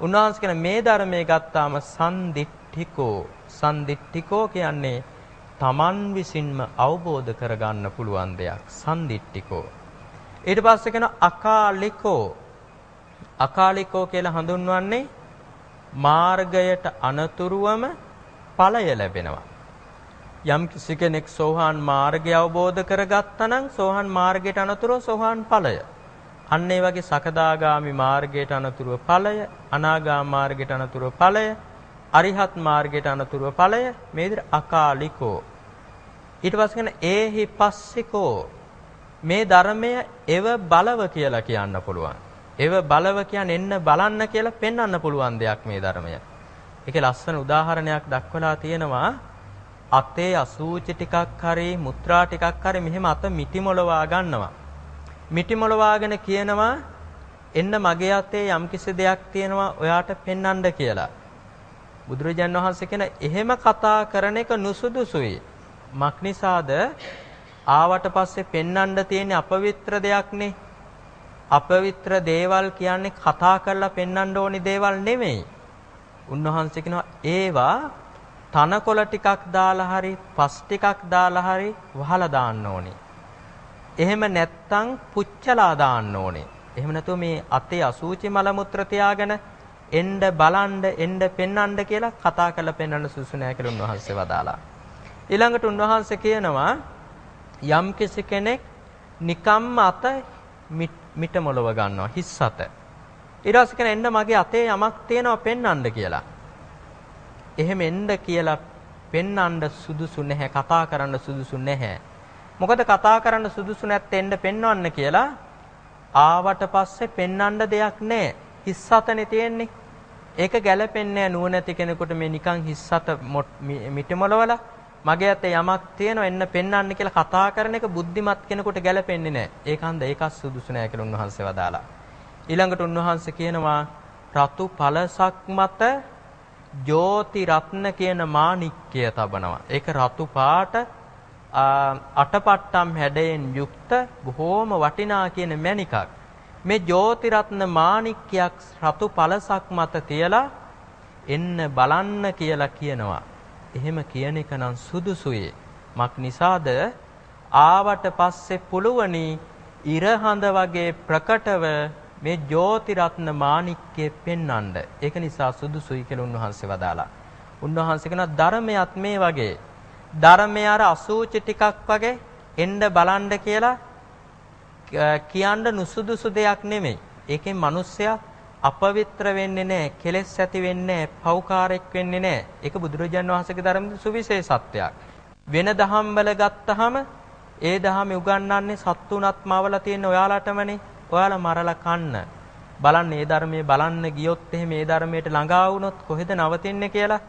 උන්වහන්සේ කියන මේ ධර්මයේ ගත්තාම සම්දිට්ඨිකෝ සම්දිට්ඨිකෝ කියන්නේ තමන් විසින්ම අවබෝධ කරගන්න පුළුවන් දෙයක් සම්දිට්ඨිකෝ. ඊට පස්සේ කියන අකාලිකෝ අකාලිකෝ කියලා හඳුන්වන්නේ මාර්ගයට අනතුරුවම ඵලය ලැබෙනවා. යම් කිසි කෙනෙක් සෝහාන් මාර්ගය අවබෝධ කරගත්තා නම් සෝහාන් මාර්ගයට අනතුරුව සෝහාන් ඵලය. අන්න ඒ වගේ සකදාගාමි මාර්ගයට අනතුරුව ඵලය, අනාගාම මාර්ගයට අනතුරුව ඵලය, අරිහත් මාර්ගයට අනතුරුව ඵලය මේ විදිහට අකාලිකෝ. ඊට පස්සේ කියන ඒහි පස්සිකෝ මේ ධර්මය එව බලව කියලා කියන්න පුළුවන්. එව බලව කියන්නේ එන්න බලන්න කියලා පෙන්වන්න පුළුවන් දෙයක් මේ ධර්මය. ඒකේ ලස්සන උදාහරණයක් දක්වලා තියෙනවා අතේ අසූචි ටිකක් හරි මුත්‍රා ටිකක් හරි මෙහෙම අත මිටි මොලවා ගන්නවා. මිටි මොලවාගෙන කියනවා එන්න මගේ අතේ යම්කිසි දෙයක් තියෙනවා ඔයාට පෙන්වන්න කියලා. බුදුරජාන් වහන්සේ කියන එහෙම කතා කරන එක නුසුදුසුයි. මක්නිසාද ආවට පස්සේ පෙන්වන්න තියෙන අපවිත්‍ර දෙයක්නේ. අපවිත්‍ර දේවල් කියන්නේ කතා කරලා පෙන්වන්න ඕනි දේවල් නෙමෙයි. උන්වහන්සේ කියනවා ඒවා තනකොළ ටිකක් දාලා හරි පස් ටිකක් දාලා හරි වහලා දාන්න ඕනේ. එහෙම නැත්තම් පුච්චලා දාන්න ඕනේ. එහෙම නැතුව මේ අතේ අසූචි මල මුත්‍ර තියාගෙන එන්න බලන්න එන්න පෙන්වන්න කියලා කතා කරලා පෙන්වන්න සුසු නැහැ කියලා උන්වහන්සේ වදාලා. ඊළඟට උන්වහන්සේ කියනවා යම් කෙනෙක් නිකම්ම අත මිට මොලව ගන්නවා හිස් අත. ඊට පස්සේ කියන එන්න මගේ අතේ යමක් තියෙනවා පෙන්වන්න කියලා. එහෙම එන්න කියලා පෙන්වන්න සුදුසු නැහැ කතා කරන්න සුදුසු නැහැ. මොකද කතා කරන්න සුදුසු නැත්නම් එන්න පෙන්වන්න කියලා ආවට පස්සේ පෙන්වන්න දෙයක් නැහැ. හිස්සතනේ තියෙන්නේ. ඒක ගැළපෙන්නේ නැහැ නුවණැති කෙනෙකුට මේ නිකන් හිස්සත මිටමලවල මගේ අතේ යමක් තියෙනවා එන්න පෙන්වන්න කියලා කතා කරන එක බුද්ධිමත් කෙනෙකුට ගැළපෙන්නේ නැහැ. ඒකන්ද ඒකත් සුදුසු නැහැ කියලා උන්වහන්සේ වදාලා. ඊළඟට උන්වහන්සේ කියනවා රතු පළසක් මත ජෝති රත්න කියන මාණික්කය තබනවා. ඒක රතු පාට අටපට්ටම් හැඩයෙන් යුක්ත බොහෝම වටිනා කියන මණිකක්. මේ ජෝතිරත්න මාණික්කයක් රතු පළසක් මත තියලා එන්න බලන්න කියලා කියනවා. එහෙම කියන එක නම් සුදුසුයි. මක් නිසාද ආවට පස්සේ පුළුවනි ඉරහඳ වගේ ප්‍රකටව මේ ජෝතිරත්න මාණික්කේ පෙන්වන්න. ඒක නිසා සුදුසුයි කියලා උන්වහන්සේ වදාලා. උන්වහන්සේ කියන ධර්මයත් මේ වගේ ධර්මයේ අර අසූචි ටිකක් වගේ එන්න බලන්න කියලා කියන්න නුසුදුසු දෙයක් නෙමෙයි. ඒකෙන් මිනිස්සයා අපවිත්‍ර වෙන්නේ නැහැ, කෙලෙස් ඇති වෙන්නේ නැහැ, පෞකාරයක් වෙන්නේ නැහැ. ඒක බුදුරජාන් වහන්සේගේ ධර්මයේ සුවිශේෂත්වයක්. වෙන දහම් වල ගත්තහම ඒ දහමේ උගන්වන්නේ සත්තුණත් මවලා තියෙන ඔයාලටමනේ. ඔයාලා මරලා කන්න. බලන්න මේ ධර්මයේ බලන්න ගියොත් එහෙම මේ ධර්මයට ළඟා වුණොත් කොහෙද නවතින්නේ කියලා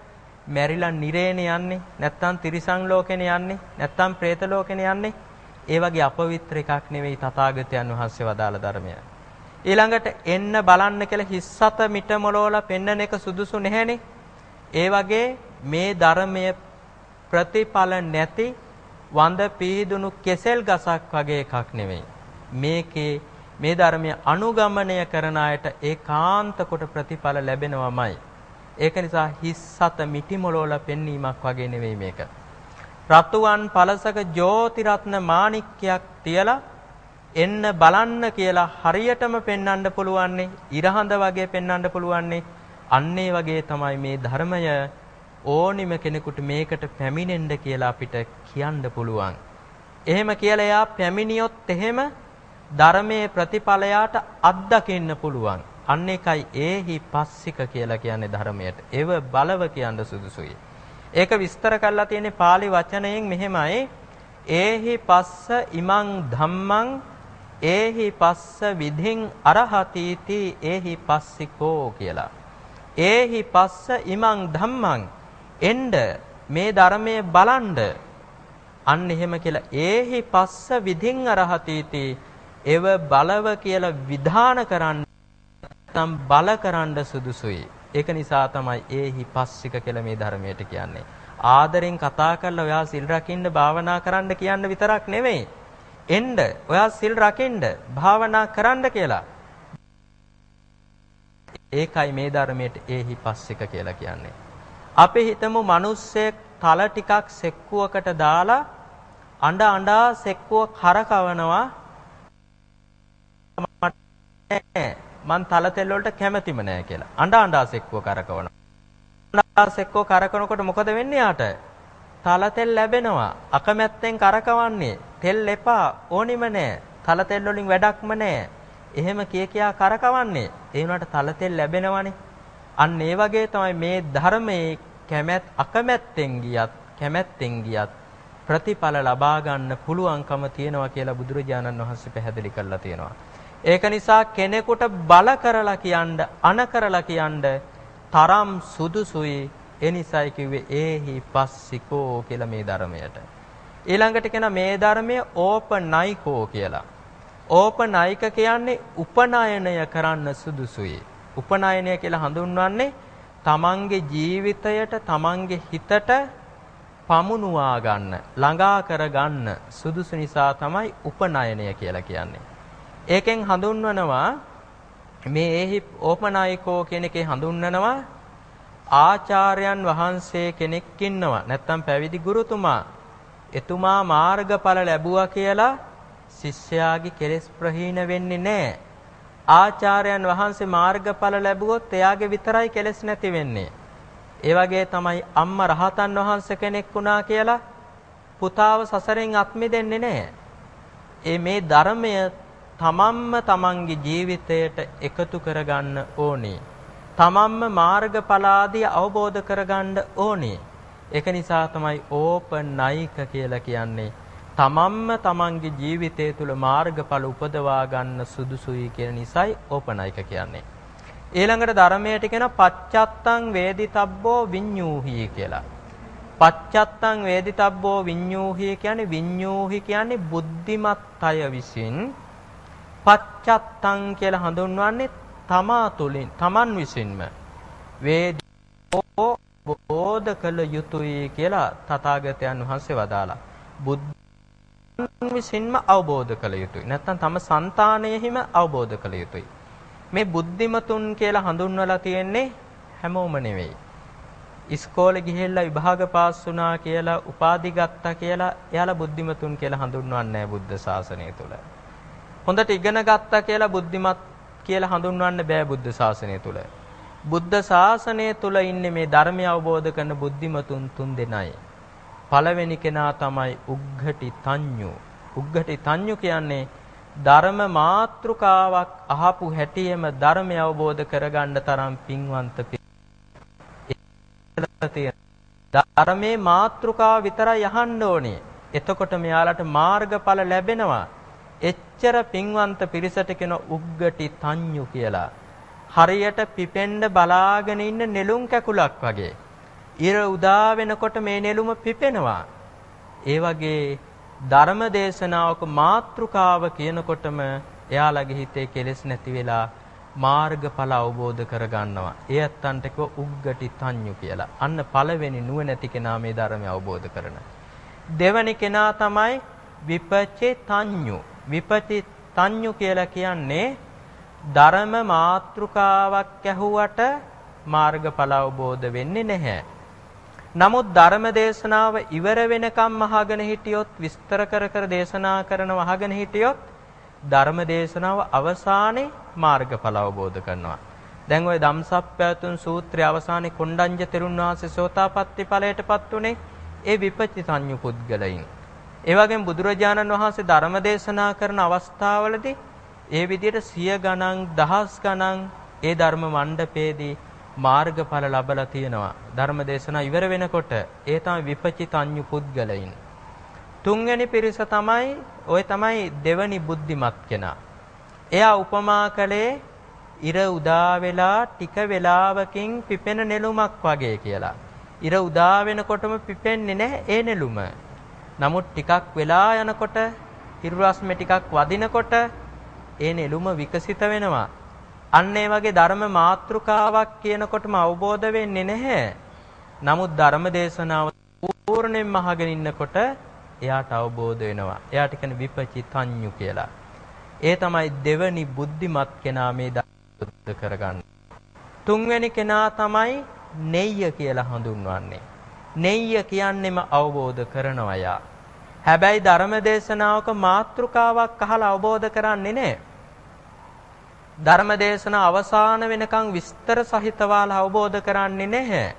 මැරිලා නිරේනේ යන්නේ නැත්තම් තිරිසන් ලෝකෙනේ යන්නේ නැත්තම් പ്രേත ලෝකෙනේ යන්නේ ඒ වගේ අපවිත්‍ර එකක් නෙවෙයි තථාගතයන් වහන්සේ වදාළ ධර්මය. ඊළඟට එන්න බලන්න කියලා හිස්සත මිට මොලෝලා පෙන්නන එක සුදුසු නැහැනේ. ඒ වගේ මේ ධර්මය ප්‍රතිඵල නැති වඳ පීදුණු කෙසෙල් ගසක් වගේ එකක් නෙවෙයි. මේකේ මේ ධර්මය අනුගමනය කරන අයට ඒකාන්ත කොට ප්‍රතිඵල ලැබෙනවමයි. ඒක නිසා හිස් සත මිටි මොලෝල පෙන්වීමක් වගේ නෙවෙයි මේක. රතුවන් පලසක ජෝති රත්න මාණික්කයක් තියලා එන්න බලන්න කියලා හරියටම පෙන්වන්න පුළුවන්නේ ඉරහඳ වගේ පෙන්වන්න පුළුවන්නේ අන්න වගේ තමයි මේ ධර්මය ඕනිම කෙනෙකුට මේකට පැමිණෙන්න කියලා අපිට කියන්න පුළුවන්. එහෙම කියලා එයා පැමිණියොත් එහෙම ධර්මයේ ප්‍රතිඵලයට අත්දකින්න පුළුවන්. අන්න එකයි ඒහි පස්සික කියලා කියන්නේ ධර්මයට. ඒව බලව කියන්න සුදුසුයි. ඒක විස්තර කරලා තියෙන්නේ pāli වචනයෙන් මෙහෙමයි. ඒහි පස්ස ඉමං ධම්මං ඒහි පස්ස විධින් අරහතීති ඒහි පස්සිකෝ කියලා. ඒහි පස්ස ඉමං ධම්මං එන්න මේ ධර්මයේ බලන්ඩ අන්න එහෙම කියලා ඒහි පස්ස විධින් අරහතීති එව බලව කියලා විධාන කරන්න නැත්නම් බල කරන්න සුදුසුයි. ඒක නිසා තමයි ඒහි පස්සික කියලා මේ ධර්මයට කියන්නේ. ආදරෙන් කතා කරලා ඔයා සිල් රකින්න භාවනා කරන්න කියන්න විතරක් නෙමෙයි. එන්න ඔයා සිල් රකින්න භාවනා කරන්න කියලා. ඒකයි මේ ධර්මයට ඒහි පස්සික කියලා කියන්නේ. අපි හිතමු මිනිස්සෙක් තල ටිකක් සෙක්කුවකට දාලා අඬ අඬා සෙක්කුව කරකවනවා මං තල තෙල් වලට කැමතිම නෑ කියලා. අඬ අඬා සෙක්කුව කරකවනවා. අඬා සෙක්කුව කරකවනකොට මොකද වෙන්නේ යාට? තල තෙල් ලැබෙනවා. අකමැත්තෙන් කරකවන්නේ. තෙල් එපා ඕනිම නෑ. තල තෙල් වලින් වැඩක්ම නෑ. එහෙම කිය කියා කරකවන්නේ. ඒ වුණාට තල තෙල් ලැබෙනවනේ. අන්න ඒ වගේ තමයි මේ ධර්මයේ කැමැත් අකමැත්තෙන් ගියත් කැමැත්තෙන් ගියත් ප්‍රතිඵල ලබා ගන්න පුළුවන්කම තියෙනවා කියලා බුදුරජාණන් වහන්සේ පැහැදිලි කරලා තියෙනවා. ඒක නිසා කෙනෙකුට බල කරලා කියන්න අන කරලා කියන්න තරම් සුදුසුයි ඒ නිසායි කිව්වේ ඒහි පස්සිකෝ කියලා මේ ධර්මයට. ඊළඟට කියන මේ ධර්මය ඕපනයිකෝ කියලා. ඕපනයික කියන්නේ උපනයනය කරන්න සුදුසුයි. උපනයනය කියලා හඳුන්වන්නේ තමන්ගේ ජීවිතයට තමන්ගේ හිතට පමුණුවා ගන්න ළඟා කර ගන්න සුදුසු නිසා තමයි උපනයනය කියලා කියන්නේ. ඒකෙන් හඳුන්වනවා මේ එහි ඕපනායකෝ කියන එකේ හඳුන්වනවා ආචාර්යයන් වහන්සේ කෙනෙක් ඉන්නවා. නැත්තම් පැවිදි ගුරුතුමා එතුමා මාර්ගඵල ලැබුවා කියලා ශිෂ්‍යයාගේ කෙලෙස් ප්‍රහීන වෙන්නේ නැහැ ආචාර්යයන් වහන්සේ මාර්ගඵල ලැබුවොත් එයාගේ විතරයි කෙලෙස් නැති වෙන්නේ. ඒ වගේ තමයි අම්මා රහතන් වහන්සේ කෙනෙක් වුණා කියලා පුතාව සසරෙන් අත් මිදෙන්නේ නැහැ ඒ මේ ධර්මය තමන්ම තමන්ගේ ජීවිතයට එකතු කරගන්න ඕනේ. තමන්ම මාර්ගඵලාදී අවබෝධ කරගන්න ඕනේ. ඒක නිසා තමයි ඕපනයික කියලා කියන්නේ. තමන්ම තමන්ගේ ජීවිතය තුළ මාර්ගඵල උපදවා ගන්න සුදුසුයි කියන නිසායි ඕපනයික කියන්නේ. ඊළඟට ධර්මයට කියන පච්චත්තං වේදිතබ්බෝ විඤ්ඤූහි කියලා. පච්චත්තං වේදිතබ්බෝ විඤ්ඤූහි කියන්නේ විඤ්ඤූහි කියන්නේ බුද්ධිමත් අය විසින් පච්චත්තං කියලා හඳුන්වන්නේ තමා තුලින් තමන් විසින්ම. වේදෝ බෝධ කළ යුතුයි කියලා තථාගතයන් වහන්සේ වදාලා බුද්ධ විසින්ම අවබෝධ කළ යුතුයි. නැත්නම් තම సంతානයෙහිම අවබෝධ කළ යුතුයි. මේ බුද්ධිමතුන් කියලා හඳුන්වලා තියෙන්නේ හැමෝම නෙවෙයි. ඉස්කෝලේ ගිහිල්ලා විභාග පාස් වුණා කියලා උපාධි ගත්තා කියලා එයාලා බුද්ධිමතුන් කියලා හඳුන්වන්නේ නැහැ බුද්ධ ශාසනය තුල. හොඳට ඉගෙන ගත්තා කියලා බුද්ධිමත් කියලා හඳුන්වන්න බෑ බුද්ධ ශාසනය තුල. බුද්ධ ශාසනය තුල ඉන්නේ මේ ධර්මය අවබෝධ කරන බුද්ධිමතුන් තුන් දෙනයි. පළවෙනි කෙනා තමයි උග්ඝටි තඤ්ඤු. උග්ඝටි තඤ්ඤු කියන්නේ ධර්ම මාත්‍රිකාවක් අහපු හැටියෙම ධර්මය අවබෝධ කරගන්න තරම් පින්වන්ත ධර්මයේ මාත්‍රිකාව විතරයි අහන්න ඕනේ. එතකොට මෙයාලට මාර්ගඵල ලැබෙනවා. එච්චර පින්වන්ත පිරිසට කියන උග්ගටි තඤ්ඤු කියලා. හරියට පිපෙන්න බලාගෙන ඉන්න නෙළුම් කැකුලක් වගේ. ඉර උදා වෙනකොට මේ නෙළුම පිපෙනවා. ඒ වගේ ධර්ම දේශනාවක මාත්‍රිකාව කියනකොටම එයාලගේ හිතේ කෙලෙස් නැති වෙලා මාර්ගඵල අවබෝධ කරගන්නවා. ඒ ඇත්තන්ට කිව්ව උග්ගටි තඤ්ඤු කියලා. අන්න පළවෙනි නුවණැති කෙනා මේ ධර්මය අවබෝධ කරන. දෙවැනි කෙනා තමයි විපචේ තඤ්ඤු. විපති තඤ්ඤු කියලා කියන්නේ ධර්ම මාත්‍රිකාවක් ඇහුවට මාර්ගඵල අවබෝධ වෙන්නේ නැහැ. නමුත් ධර්ම දේශනාව ඉවර වෙනකම් අහගෙන හිටියොත් විස්තර කර කර දේශනා කරනව අහගෙන හිටියොත් ධර්ම දේශනාව අවසානයේ මාර්ගඵල අවබෝධ කරනවා. දැන් ওই ධම්සප්පයතුන් සූත්‍රයේ අවසානයේ කොණ්ඩඤ්ඤ තෙරුන් වහන්සේ සෝතාපට්ටි ඵලයටපත් උනේ ඒ විපච්චි සංයු පුද්ගලයින්. ඒ වගේම බුදුරජාණන් වහන්සේ ධර්ම දේශනා කරන අවස්ථාවලදී ඒ විදිහට සිය ගණන් දහස් ගණන් ඒ ධර්ම මණ්ඩපයේදී මාර්ගඵල ලබලා තියෙනවා. ධර්ම දේශනා ඉවර වෙනකොට ඒ තමයි විපචිතඤ්ඤු පුද්ගලයින්. තුන්වෙනි පිරිස තමයි ওই තමයි දෙවනි බුද්ධිමත් කෙනා. එයා උපමා කළේ ඉර උදා වෙලා ටික වෙලාවකින් පිපෙන නෙළුමක් වගේ කියලා. ඉර උදා වෙනකොටම පිපෙන්නේ නැහැ ඒ නෙළුම. නමුත් ටිකක් වෙලා යනකොට හිරු රශ්මි ටිකක් වදිනකොට ඒ නෙළුම විකසිත වෙනවා. අන්න ඒ වගේ ධර්ම මාතෘකාවක් කියනකොටම අවබෝධ වෙන්නේ නැහැ. නමුත් ධර්ම දේශනාව පූර්ණයෙන්ම අහගෙන ඉන්නකොට එයාට අවබෝධ වෙනවා. එයාට කියන විපචිතඤ්ඤු කියලා. ඒ තමයි දෙවනි බුද්ධිමත් කෙනා මේ ධර්ම කරගන්න. තුන්වෙනි කෙනා තමයි නෙය්‍ය කියලා හඳුන්වන්නේ. නෙය්‍ය කියන්නේම අවබෝධ කරනවා යා. හැබැයි ධර්ම දේශනාවක මාතෘකාවක් අහලා අවබෝධ කරන්නේ නැහැ. ධර්ම දේශන අවසාන වෙනකන් විස්තර සහිතවල අවබෝධ කරන්නේ නැහැ.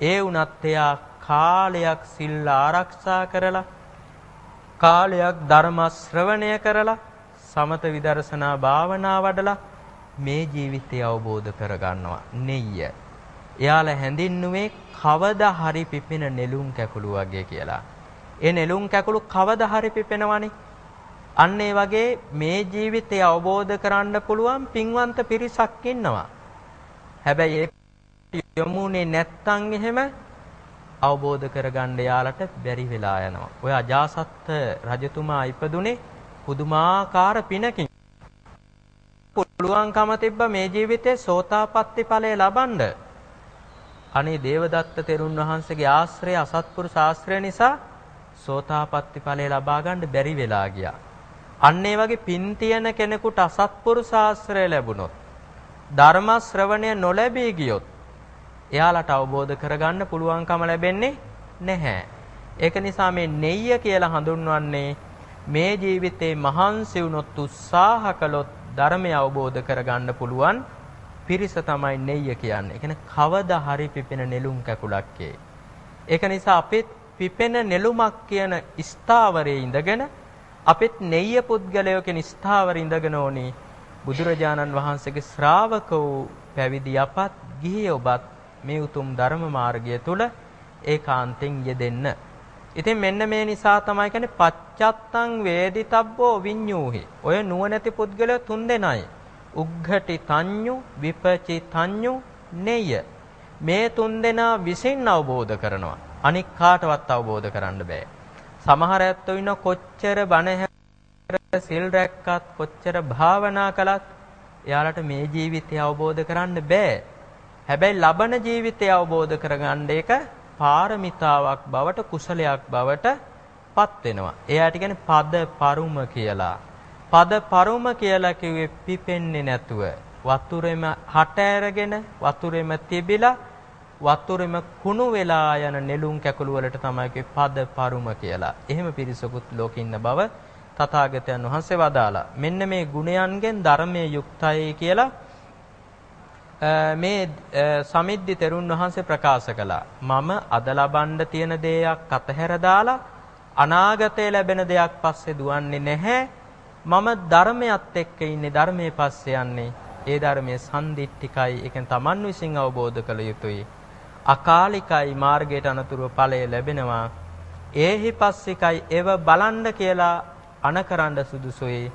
ඒ වුණත් එයා කාලයක් සිල් ආරක්ෂා කරලා කාලයක් ධර්ම ශ්‍රවණය කරලා සමත විදර්ශනා භාවනා වඩලා මේ ජීවිතය අවබෝධ කරගන්නවා නෙయ్య. එයාලා හැඳින්නුවේ කවදා හරි පිපෙන නෙළුම් කැකුළු වගේ කියලා. ඒ නෙළුම් කැකුළු කවදා හරි පිපෙනවනේ. අන්න ඒ වගේ මේ ජීවිතය අවබෝධ කරන්න පුළුවන් පින්වන්ත පිරිසක් ඉන්නවා. හැබැයි ඒ යමුනේ නැත්තම් එහෙම අවබෝධ කරගන්න යාලට බැරි වෙලා යනවා. ඔය අජාසත් රජතුමා ඉපදුනේ පුදුමාකාර පිනකින්. පුළුවන්කම තිබ්බ මේ ජීවිතේ සෝතාපට්ටි ඵලය ලබන්න. අනේ දේවදත්ත තෙරුන් වහන්සේගේ ආශ්‍රය අසත්පුරු ශාස්ත්‍රය නිසා සෝතාපට්ටි ඵලය ලබා ගන්න බැරි වෙලා ගියා. අන්න ඒ වගේ පින් තියෙන කෙනෙකුට අසත්පුරු ශාස්ත්‍රය ලැබුණොත් ධර්ම ශ්‍රවණය නොලැබී ගියොත් එයාලට අවබෝධ කරගන්න පුළුවන්කම ලැබෙන්නේ නැහැ. ඒක නිසා මේ නෙయ్య කියලා හඳුන්වන්නේ මේ ජීවිතේ මහන්සි වුණොත් උත්සාහ කළොත් ධර්මය අවබෝධ කරගන්න පුළුවන් පිරිස තමයි නෙయ్య කියන්නේ. ඒ කියන්නේ කවදා හරි පිපෙන නෙළුම් කැකුලක්ේ. ඒක නිසා අපිත් පිපෙන නෙළුමක් කියන ස්ථාවරයේ ඉඳගෙන අපිත් නෙయ్య පුද්ගලයෝ කියන ස්ථාවරේ ඉඳගෙන ඕනි බුදුරජාණන් වහන්සේගේ ශ්‍රාවක වූ පැවිදි යපත් ගිහි ඔබත් මේ උතුම් ධර්ම මාර්ගය තුල ඒකාන්තෙන් යෙදෙන්න. ඉතින් මෙන්න මේ නිසා තමයි කියන්නේ පච්චත්තං වේදිතබ්බෝ විඤ්ඤූහි. ඔය නුවණැති පුද්ගලයෝ තුන් දෙනයි. උග්ඝටි තඤ්ඤු විපචි තඤ්ඤු නෙය. මේ තුන් දෙනා විසින් අවබෝධ කරනවා. අනික් කාටවත් අවබෝධ කරන්න බෑ. සමහර ඇත්තෝ ඉන්න කොච්චර බණ සිල් රැක්කත් කොච්චර භාවනා කළත් එයාලට මේ ජීවිතය අවබෝධ කරන්න බෑ. හැබැයි ලබන ජීවිතය අවබෝධ කරගන්න එක පාරමිතාවක් බවට කුසලයක් බවට පත් වෙනවා. එයාට කියන්නේ පද පරුම කියලා. පද පරුම කියලා කිව්වේ පිපෙන්නේ නැතුව වතුරෙම හට ඇරගෙන වතුරෙම තිබිලා වතුරෙම කුණු වෙලා යන නෙළුම් කැකුළු වලට තමයි පද පරුම කියලා. එහෙම පිරිසකුත් ලෝකෙ ඉන්න බව තථාගතයන් වහන්සේ වදාලා. මෙන්න මේ ගුණයන්ගෙන් ධර්මයේ යුක්තයි කියලා මේ සමිද්දි තෙරුන් වහන්සේ ප්‍රකාශ කළා. මම අද ලබන්න තියෙන දේයක් අතහැර දාලා අනාගතේ ලැබෙන දෙයක් පස්සේ දුවන්නේ නැහැ. මම ධර්මයත් එක්ක ඉන්නේ ධර්මයේ පස්සේ යන්නේ. ඒ ධර්මයේ සම්දිට්ඨිකයි. ඒ කියන්නේ Taman විසින් අවබෝධ කළ යුතුයි. අකාලිකයි මාර්ගයට අනතුරුව ඵලය ලැබෙනවා. ඒහි පස්සිකයි එව බලන්න කියලා අනකරන්න සුදුසුයි.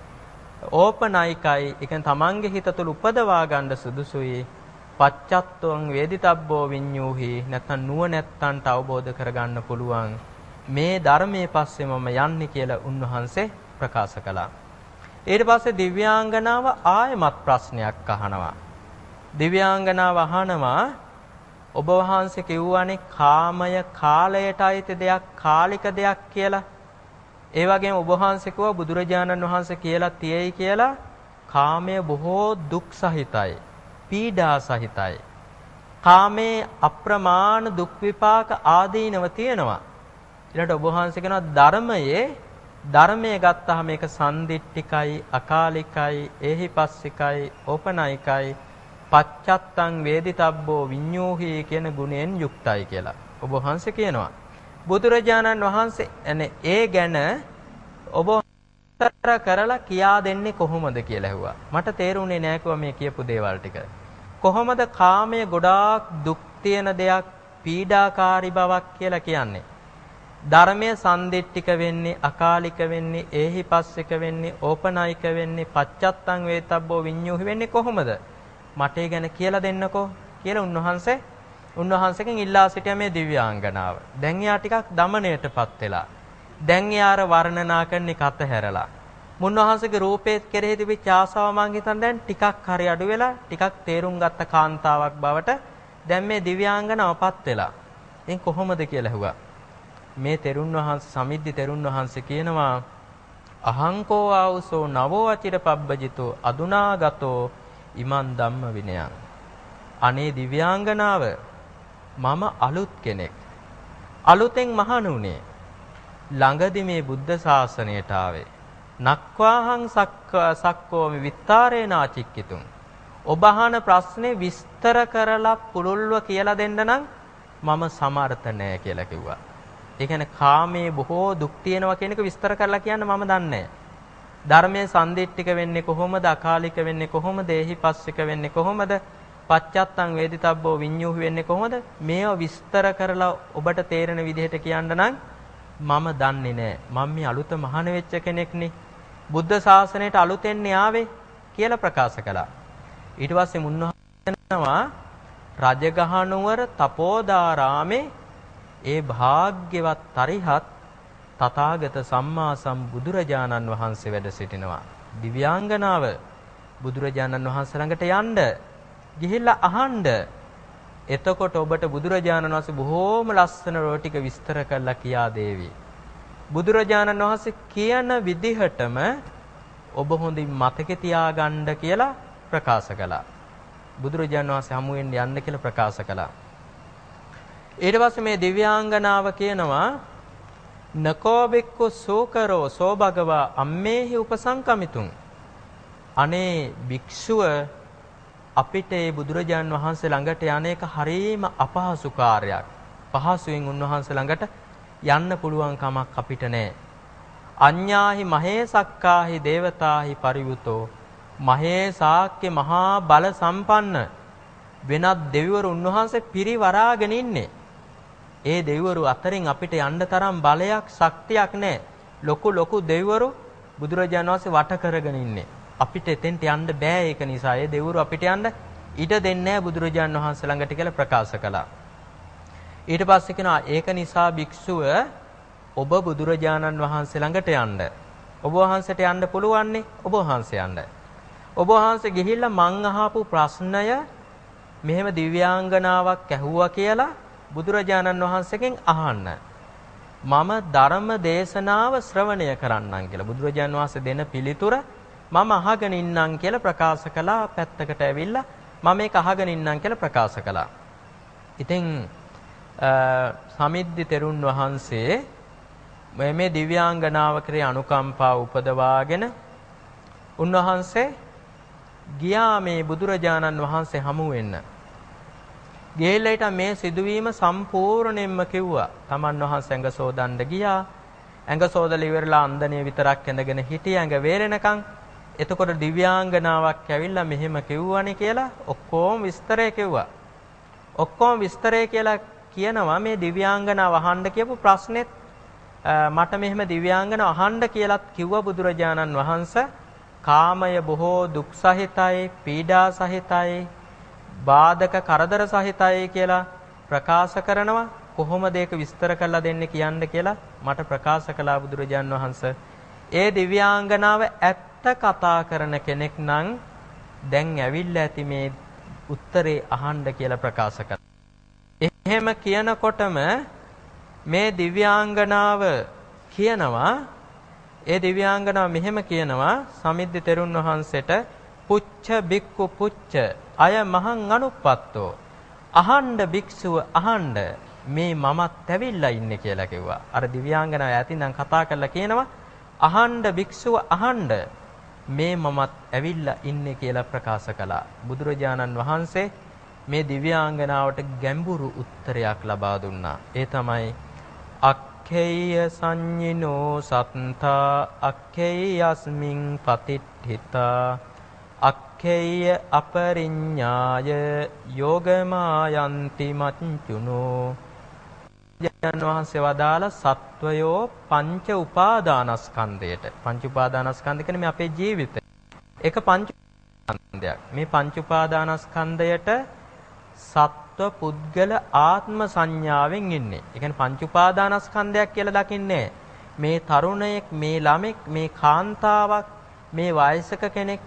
ඕපනයිකයි ඒ කියන්නේ තමන්ගේ හිත තුළ උපදවා ගන්න සුදුසුයි. පච්චත්තං වේදිතබ්බෝ විඤ්ඤූහි නැත්නම් නුවණැත්තන්ට අවබෝධ කරගන්න පුළුවන්. මේ ධර්මයේ පස්සේ මම යන්නේ කියලා උන්වහන්සේ ප්‍රකාශ කළා. ඊට පස්සේ දිව්‍යාංගනාව ආයමත් ප්‍රශ්නයක් අහනවා. දිව්‍යාංගනාව අහනවා ඔබ වහන්සේ කිව්වනේ කාමය කාලයට අයිති දෙයක් කාලික දෙයක් කියලා. ඒ වගේම ඔබ වහන්සේ කිව්වා බුදුරජාණන් වහන්සේ කියලා තියෙයි කියලා කාමය බොහෝ දුක් සහිතයි. පීඩා සහිතයි. කාමයේ අප්‍රමාණ දුක් විපාක ආදීනව තියෙනවා. ඊළඟට ඔබ වහන්සේ කියනවා ධර්මයේ ධර්මයේ ගත්තාම මේක සම්දිට්ඨිකයි, අකාලිකයි, ඒහිපස්සිකයි, ඕපනයිකයි, පච්චත්තං වේදිතබ්බෝ විඤ්ඤෝහි කියන ගුණයෙන් යුක්තයි කියලා. ඔබ වහන්සේ කියනවා. බුදුරජාණන් වහන්සේ එනේ ඒ ගැන ඔබ උත්තර කරලා කියා දෙන්නේ කොහොමද කියලා ඇහුවා. මට තේරුණේ නෑ මේ කියපු දේවල් ටික. කොහොමද කාමයේ ගොඩාක් දුක් තියෙන දෙයක් පීඩාකාරී බවක් කියලා කියන්නේ? ධර්මයේ සම්දිට්ඨික වෙන්නේ අකාලික වෙන්නේ ඒහිපස්සක වෙන්නේ ඕපනායික වෙන්නේ පච්චත්තං වේතබ්බෝ විඤ්ඤුහි වෙන්නේ කොහොමද? මට ගැන කියලා දෙන්නකෝ කියලා උන්වහන්සේ උන්වහන්සේගෙන් ඉල්ලා සිටිය මේ දිව්‍යාංගනාව. දැන් එයා ටිකක් দমনයටපත් වෙලා දැන් එයාර වර්ණනා කරන්නේ කත හැරලා මුන්වහන්සේගේ රූපයේ කෙරෙහි තිබිච්ච ආසාව මං හිතන් දැන් ටිකක් හරි අඩු වෙලා ටිකක් තේරුම් ගත්ත කාන්තාවක් බවට දැන් මේ දිව්‍යාංගනාවපත් වෙලා. එන් කොහොමද කියලා ඇහුවා. මේ තෙරුන් වහන්සේ සමිද්දි තෙරුන් වහන්සේ කියනවා අහංකෝ ආවුසෝ නවෝ අචිර පබ්බජිතෝ අදුනාගතෝ ඉමන් ධම්ම විනයං. අනේ දිව්‍යාංගනාව මම අලුත් කෙනෙක්. අලුතෙන් මහණුනේ ළඟදි මේ බුද්ධ ශාසනයට ආවේ. නක්වාහං සක්කෝ විත්තරේන ආචික්කිතුම් ඔබ අහන ප්‍රශ්නේ විස්තර කරලා පුළුල්ව කියලා දෙන්න නම් මම සමර්ථ නෑ කියලා කිව්වා. ඒ කියන්නේ කාමයේ බොහෝ දුක් තියෙනවා කියන එක විස්තර කරලා කියන්න මම දන්නේ ධර්මයේ සම්දිට්ඨික වෙන්නේ කොහොමද? අකාලික වෙන්නේ කොහොමද? ඒහිපස්සික වෙන්නේ කොහොමද? පච්චත්තං වේදිතබ්බෝ විඤ්ඤුහි වෙන්නේ කොහොමද? මේව විස්තර කරලා ඔබට තේරෙන විදිහට කියන්න නම් මම දන්නේ නැහැ. මම මේ අලුත මහාන වෙච්ච කෙනෙක්නේ. බුද්ධ ශාසනයට අලුතෙන් ආවේ කියලා ප්‍රකාශ කළා. ඊට පස්සේ මුන්නහනවා රජගහනුවර තපෝදාරාමේ ඒ භාග්‍යවත් තරිහත් තථාගත සම්මා සම්බුදුරජාණන් වහන්සේ වැඩ සිටිනවා. දිව්‍යාංගනාව බුදුරජාණන් වහන්සේ ළඟට යන්න ගිහිල්ලා අහන්න. එතකොට ඔබට බුදුරජාණන් වහන්සේ බොහෝම ලස්සන රෝටික විස්තර කරලා කියා දේවි. බුදුරජාණන් වහන්සේ කියන විදිහටම ඔබ හොඳින් මතක තියාගන්න කියලා ප්‍රකාශ කළා. බුදුරජාණන් වහන්සේ හමු වෙන්න යන්න කියලා ප්‍රකාශ කළා. ඊට පස්සේ මේ දිව්‍යාංගනාව කියනවා නකෝ බෙක්කෝ සෝකරෝ සෝ භගවා අම්මේහි උපසංකමිතුන් අනේ භික්ෂුව අපිට ඒ බුදුරජාන් වහන්සේ ළඟට යන්නේක හරීම අපහසු කාර්යයක්. පහසුවෙන් උන්වහන්සේ ළඟට යන්න පුළුවන් කමක් අපිට නැහැ. අඤ්ඤාහි මහේසක්කාහි දේවතාහි පරිවුතෝ මහේසාක්‍ය මහා බල සම්පන්න වෙනත් දෙවිවරු උන්වහන්සේ පිරිවරාගෙන ඉන්නේ. ඒ දෙවිවරු අතරින් අපිට යන්න තරම් බලයක් ශක්තියක් නැහැ. ලොකු ලොකු දෙවිවරු බුදුරජාණන් වහන්සේ වට කරගෙන ඉන්නේ. අපිට එතෙන්ට යන්න බෑ ඒක නිසා ඒ දෙවිවරු අපිට යන්න ඉඩ දෙන්නේ නැහැ බුදුරජාණන් වහන්සේ ළඟට කියලා ප්‍රකාශ කළා. ඊට පස්සේ කියනවා ඒක නිසා භික්ෂුව ඔබ බුදුරජාණන් වහන්සේ ළඟට යන්න. ඔබ වහන්සේට යන්න පුළුවන්නේ ඔබ වහන්සේ යන්න. ඔබ වහන්සේ ගිහිල්ලා මං අහපු ප්‍රශ්නය මෙහෙම දිව්‍යාංගනාවක් ඇහුවා කියලා බුදුරජාණන් වහන්සේගෙන් අහන්න. මම ධර්ම දේශනාව ශ්‍රවණය කරන්නම් කියලා බුදුරජාණන් වහන්සේ දෙන පිළිතුර මම අහගෙන ඉන්නම් කියලා ප්‍රකාශ කළා පැත්තකට ඇවිල්ලා මම මේක අහගෙන ඉන්නම් කියලා ප්‍රකාශ කළා. ඉතින් සමිද්දි තෙරුන් වහන්සේ මේ දිව්‍යාංගනාව කරේ අනුකම්පා උපදවාගෙන උන්වහන්සේ ගියා මේ බුදුරජාණන් වහන්සේ හමු වෙන්න. ගිහිල්ලා මේ සිදුවීම සම්පූර්ණයෙන්ම කිව්වා. තමන් වහන්සේ ඇඟ සෝදන්න ගියා. ඇඟ සෝදලා ඉවරලා අන්දනේ විතරක් ඇඳගෙන හිටිය ඇඟ වේලෙනකන්. එතකොට දිව්‍යාංගනාවක් ඇවිල්ලා මෙහෙම කිව්වනේ කියලා ඔක්කොම විස්තරය කිව්වා. ඔක්කොම විස්තරය කියලා කියනවා මේ දිව්‍යාංගනාව අහන්න කියපු ප්‍රශ්නෙත් මට මෙහෙම දිව්‍යාංගනාව අහන්න කියලාත් කිව්වා බුදුරජාණන් වහන්සේ කාමය බොහෝ දුක් සහිතයි පීඩා සහිතයි බාධක කරදර සහිතයි කියලා ප්‍රකාශ කරනවා කොහොමද ඒක විස්තර කරලා දෙන්නේ කියන්න කියලා මට ප්‍රකාශ කළා බුදුරජාන් වහන්සේ. ඒ දිව්‍යාංගනාව ඇත්ත කතා කරන කෙනෙක් නම් දැන් ඇවිල්ලා ඇති මේ උත්තරේ අහන්න කියලා ප්‍රකාශ කළා. එහෙම කියනකොටම මේ දිව්‍යාංගනාව කියනවා ඒ දිව්‍යාංගනාව මෙහෙම කියනවා සමිද්ද තෙරුන් වහන්සේට පුච්ච බික්කු පුච්ච අය මහං අනුප්පත්තෝ අහණ්ඩ භික්ෂුව අහණ්ඩ මේ මමත් ඇවිල්ලා ඉන්නේ කියලා කිව්වා. අර දිව්‍යාංගනාව ඇතින්නම් කතා කරලා කියනවා අහණ්ඩ භික්ෂුව අහණ්ඩ මේ මමත් ඇවිල්ලා ඉන්නේ කියලා ප්‍රකාශ කළා. බුදුරජාණන් වහන්සේ මේ දිව්‍යාංගනාවට ගැඹුරු උත්තරයක් ලබා දුන්නා. ඒ තමයි අක්ඛේය සංඤිනෝ සත්තා අක්ඛේයස්මින් පතිට්ඨිතා අක්ඛේය අපරිඤ්ඤාය යෝගමායන්ති මච්චුනෝ ජයන් වහන්සේ වදාළ සත්වයෝ පංච උපාදානස්කන්ධයට පංච උපාදානස්කන්ධ කියන්නේ මේ අපේ ජීවිතය. ඒක පංච උපාදානස්කන්ධයක්. මේ පංච උපාදානස්කන්ධයට සත්ව පුද්ගල ආත්ම සංඥාවෙන් ඉන්නේ. ඒ කියන්නේ පංච උපාදානස්කන්ධයක් කියලා දකින්නේ මේ තරුණයෙක්, මේ ළමෙක්, මේ කාන්තාවක්, මේ වයසක කෙනෙක්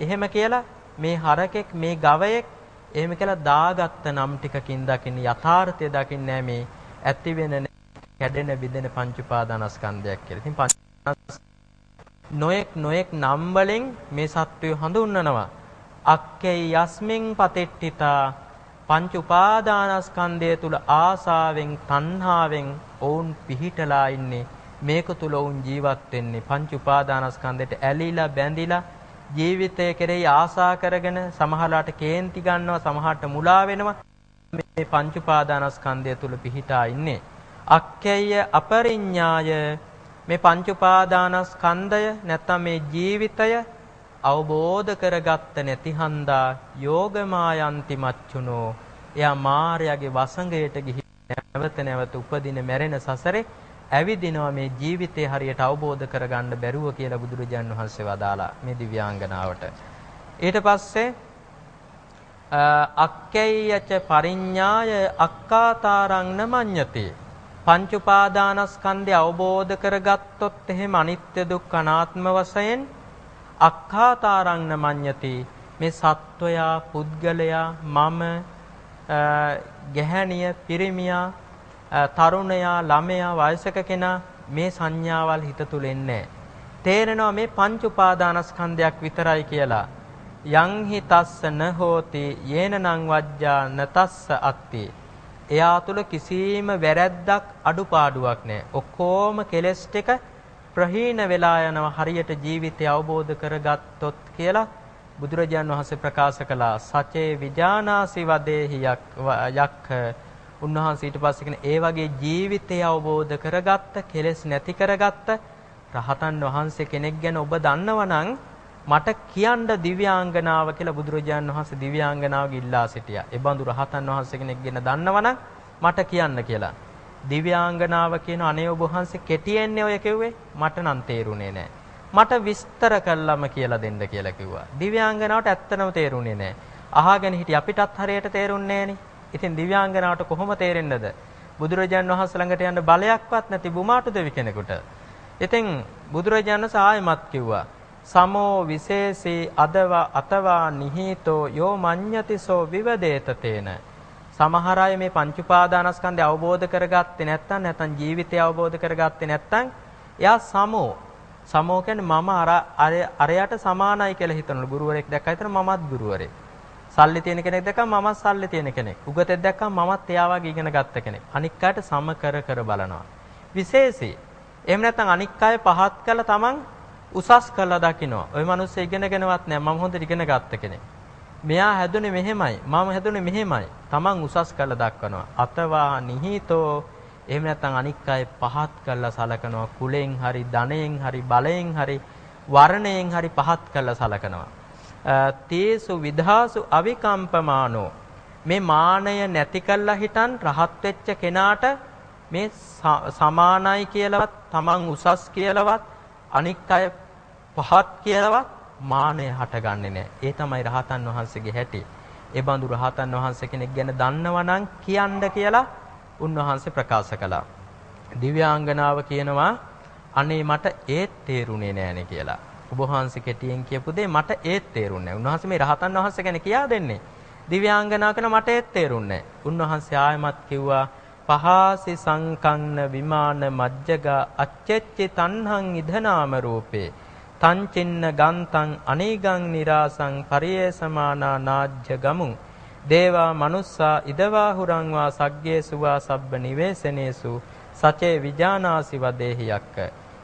එහෙම කියලා මේ හරකෙක්, මේ ගවයෙක් එහෙම කියලා දාගත්ත නම් ටිකකින් දකින්න යථාර්ථය දකින්නේ මේ ඇති වෙන කැඩෙන බිඳෙන පංච උපාදානස්කන්ධයක් කියලා. ඉතින් පංච නොයෙක් නොයෙක් නම් වලින් මේ සත්වය හඳුන්වනවා. අක්කේ යස්මින් පතෙට්ටිතා පංච උපාදානස්කන්ධය තුල ආසාවෙන් තණ්හාවෙන් ඔවුන් පිහිටලා ඉන්නේ මේක තුල ඔවුන් ජීවත් වෙන්නේ. පංච උපාදානස්කන්ධයට ඇලිලා බැඳිලා ජීවිතය කෙරෙහි ආසා කරගෙන සමහරලාට කේන්ති ගන්නවා සමහරට මුලා වෙනවා. මේ පංච උපාදානස්කන්ධය තුල පිහිටා ඉන්නේ. අක්කේය අපරිඤ්ඤාය. මේ පංච උපාදානස්කන්ධය නැත්නම් මේ ජීවිතය අවබෝධ කරගත්ත නැති හන්දා යෝගමායන්ති මච්චුනෝ. එයා මායාවේ වසඟයට ගිහි නැවත නැවත උපදින මැරෙන සසරේ ඇවිදිනවා මේ ජීවිතේ හරියට අවබෝධ කරගන්න බැරුව කියලා බුදුරජාන් වහන්සේ වදාලා මේ දිව්‍යාංගනාවට. ඊට පස්සේ අක්කේයච පරිඤ්ඤාය අක්කාතාරං නමඤ්ඤති. පංච උපාදානස්කන්ධය අවබෝධ කරගත්තොත් එහෙම අනිත්‍ය දුක්ඛ අනාත්ම වශයෙන් අක්ඛාතාරං නමඤ්ඤති. මේ සත්වයා පුද්ගලයා මම ගැහැණිය පිරිමියා තරුණයා ළමයා වයසක කෙනා මේ සංඥාවල් හිත තුල එන්නේ තේරෙනවා මේ පංච උපාදානස්කන්ධයක් විතරයි කියලා. යං හි තස්ස න හෝති යේනං වජ්ජා නතස්ස අත්ති. එයා තුල කිසිම වැරැද්දක් අඩුපාඩුවක් නැහැ ඔක්කොම කෙලස් ටික ප්‍රහීන වෙලා යනවා හරියට ජීවිතය අවබෝධ කරගත්තොත් කියලා බුදුරජාන් වහන්සේ ප්‍රකාශ කළා. සචේ විජානාසි වදේහි යක්ඛ උන්වහන්සේ ඊට පස්සේ කියන ඒ වගේ ජීවිතය අවබෝධ කරගත්ත කෙලෙස් නැති කරගත්ත රහතන් වහන්සේ කෙනෙක් ගැන ඔබ දන්නවනම් මට කියන්න දිව්‍යාංගනාව කියලා බුදුරජාන් වහන්සේ දිව්‍යාංගනාවගේ ඉල්ලා සිටියා. ඒ බඳු රහතන් වහන්සේ කෙනෙක් ගැන දන්නවනම් මට කියන්න කියලා. දිව්‍යාංගනාව කියන අනේ ඔබ වහන්සේ කෙටියෙන්නේ ඔය කිව්වේ මට නම් තේරුනේ නැහැ. මට විස්තර කළාම කියලා දෙන්න කියලා කිව්වා. දිව්‍යාංගනාවට ඇත්තනම තේරුනේ නැහැ. අහගෙන හිටිය අපිටත් හරියට තේරුන්නේ නැහනේ. ඉතින් දිව්‍යාංගනාවට කොහොම තේරෙන්නද? බුදුරජාන් වහන්සේ ළඟට යන්න බලයක්වත් නැති බුමාටු දෙවි කෙනෙකුට. ඉතින් බුදුරජාණන් වහන්සේ ආයෙමත් කිව්වා සමෝ විශේෂී අදවා අතවා නිහීතෝ යෝ මඤ්ඤතිසෝ විවදේත තේන සමහර අය මේ පංච උපාදානස්කන්ධය අවබෝධ කරගත්තේ නැත්නම් නැත්නම් ජීවිතය අවබෝධ කරගත්තේ නැත්නම් එයා සමෝ සමෝ කියන්නේ මම අර අරයට සමානයි කියලා හිතනලු ගුරුවරයෙක් දැක්කම හිතන මමත් ගුරුවරයෙක් සල්ලි තියෙන කෙනෙක් දැක්කම මමත් සල්ලි තියෙන කෙනෙක්. උගතෙක් දැක්කම මමත් එයා වගේ ඉගෙන ගත්ත කෙනෙක්. අනික් අයට සම කර කර බලනවා. විශේෂයි එහෙම නැත්නම් අනික් අය පහත් කළා තමන් උසස් කළා දකින්නවා ওই මිනිස්සු ඉගෙනගෙනවත් නැහැ මම හොඳට ඉගෙන ගත්ත කෙනෙක්. මෙයා හැදුනේ මෙහෙමයි. මම හැදුනේ මෙහෙමයි. තමන් උසස් කරලා දක්වනවා. අතවා නිහිතෝ එහෙම නැත්නම් අනික් අය පහත් කරලා සලකනවා. කුලෙන් හරි ධනයෙන් හරි බලයෙන් හරි වර්ණයෙන් හරි පහත් කරලා සලකනවා. තේසු විධාසු අවිකම්පමානෝ මේ මානය නැති කළා හිටන් රහත් වෙච්ච කෙනාට මේ සමානයි කියලාවත් තමන් උසස් කියලාවත් අනික් අය පහත් කියලාවත් මානය හටගන්නේ නැහැ. ඒ තමයි රහතන් වහන්සේගේ හැටි. ඒ බඳු රහතන් වහන්සේ කෙනෙක් ගැන දන්නවනම් කියන්න කියලා උන්වහන්සේ ප්‍රකාශ කළා. දිව්‍යාංගනාව කියනවා අනේ මට ඒත් තේරුනේ නෑනේ කියලා. ඔබ වහන්සේ කෙටියෙන් කියපු දේ මට ඒත් තේරුන්නේ නෑ. උන්වහන්සේ මේ රහතන් වහන්සේ ගැන කියා දෙන්නේ. දිව්‍යාංගනාව කරන මට ඒත් තේරුන්නේ නෑ. උන්වහන්සේ ආයමත් කිව්වා පහාසි සංකන්න විමාන මජ්ජගා අච්චෙච්චි තණ්හං ඉදනාම රූපේ තංචින්න ගන්තං අනේගං නිරාසං පරියේසමානා නාජ්‍ය ගමුං දේවා මනුස්සා ඉදවාහුරං වා සග්ගේසු වා සබ්බ නිවේසනේසු සචේ විජානාසි වදේහි යක්ක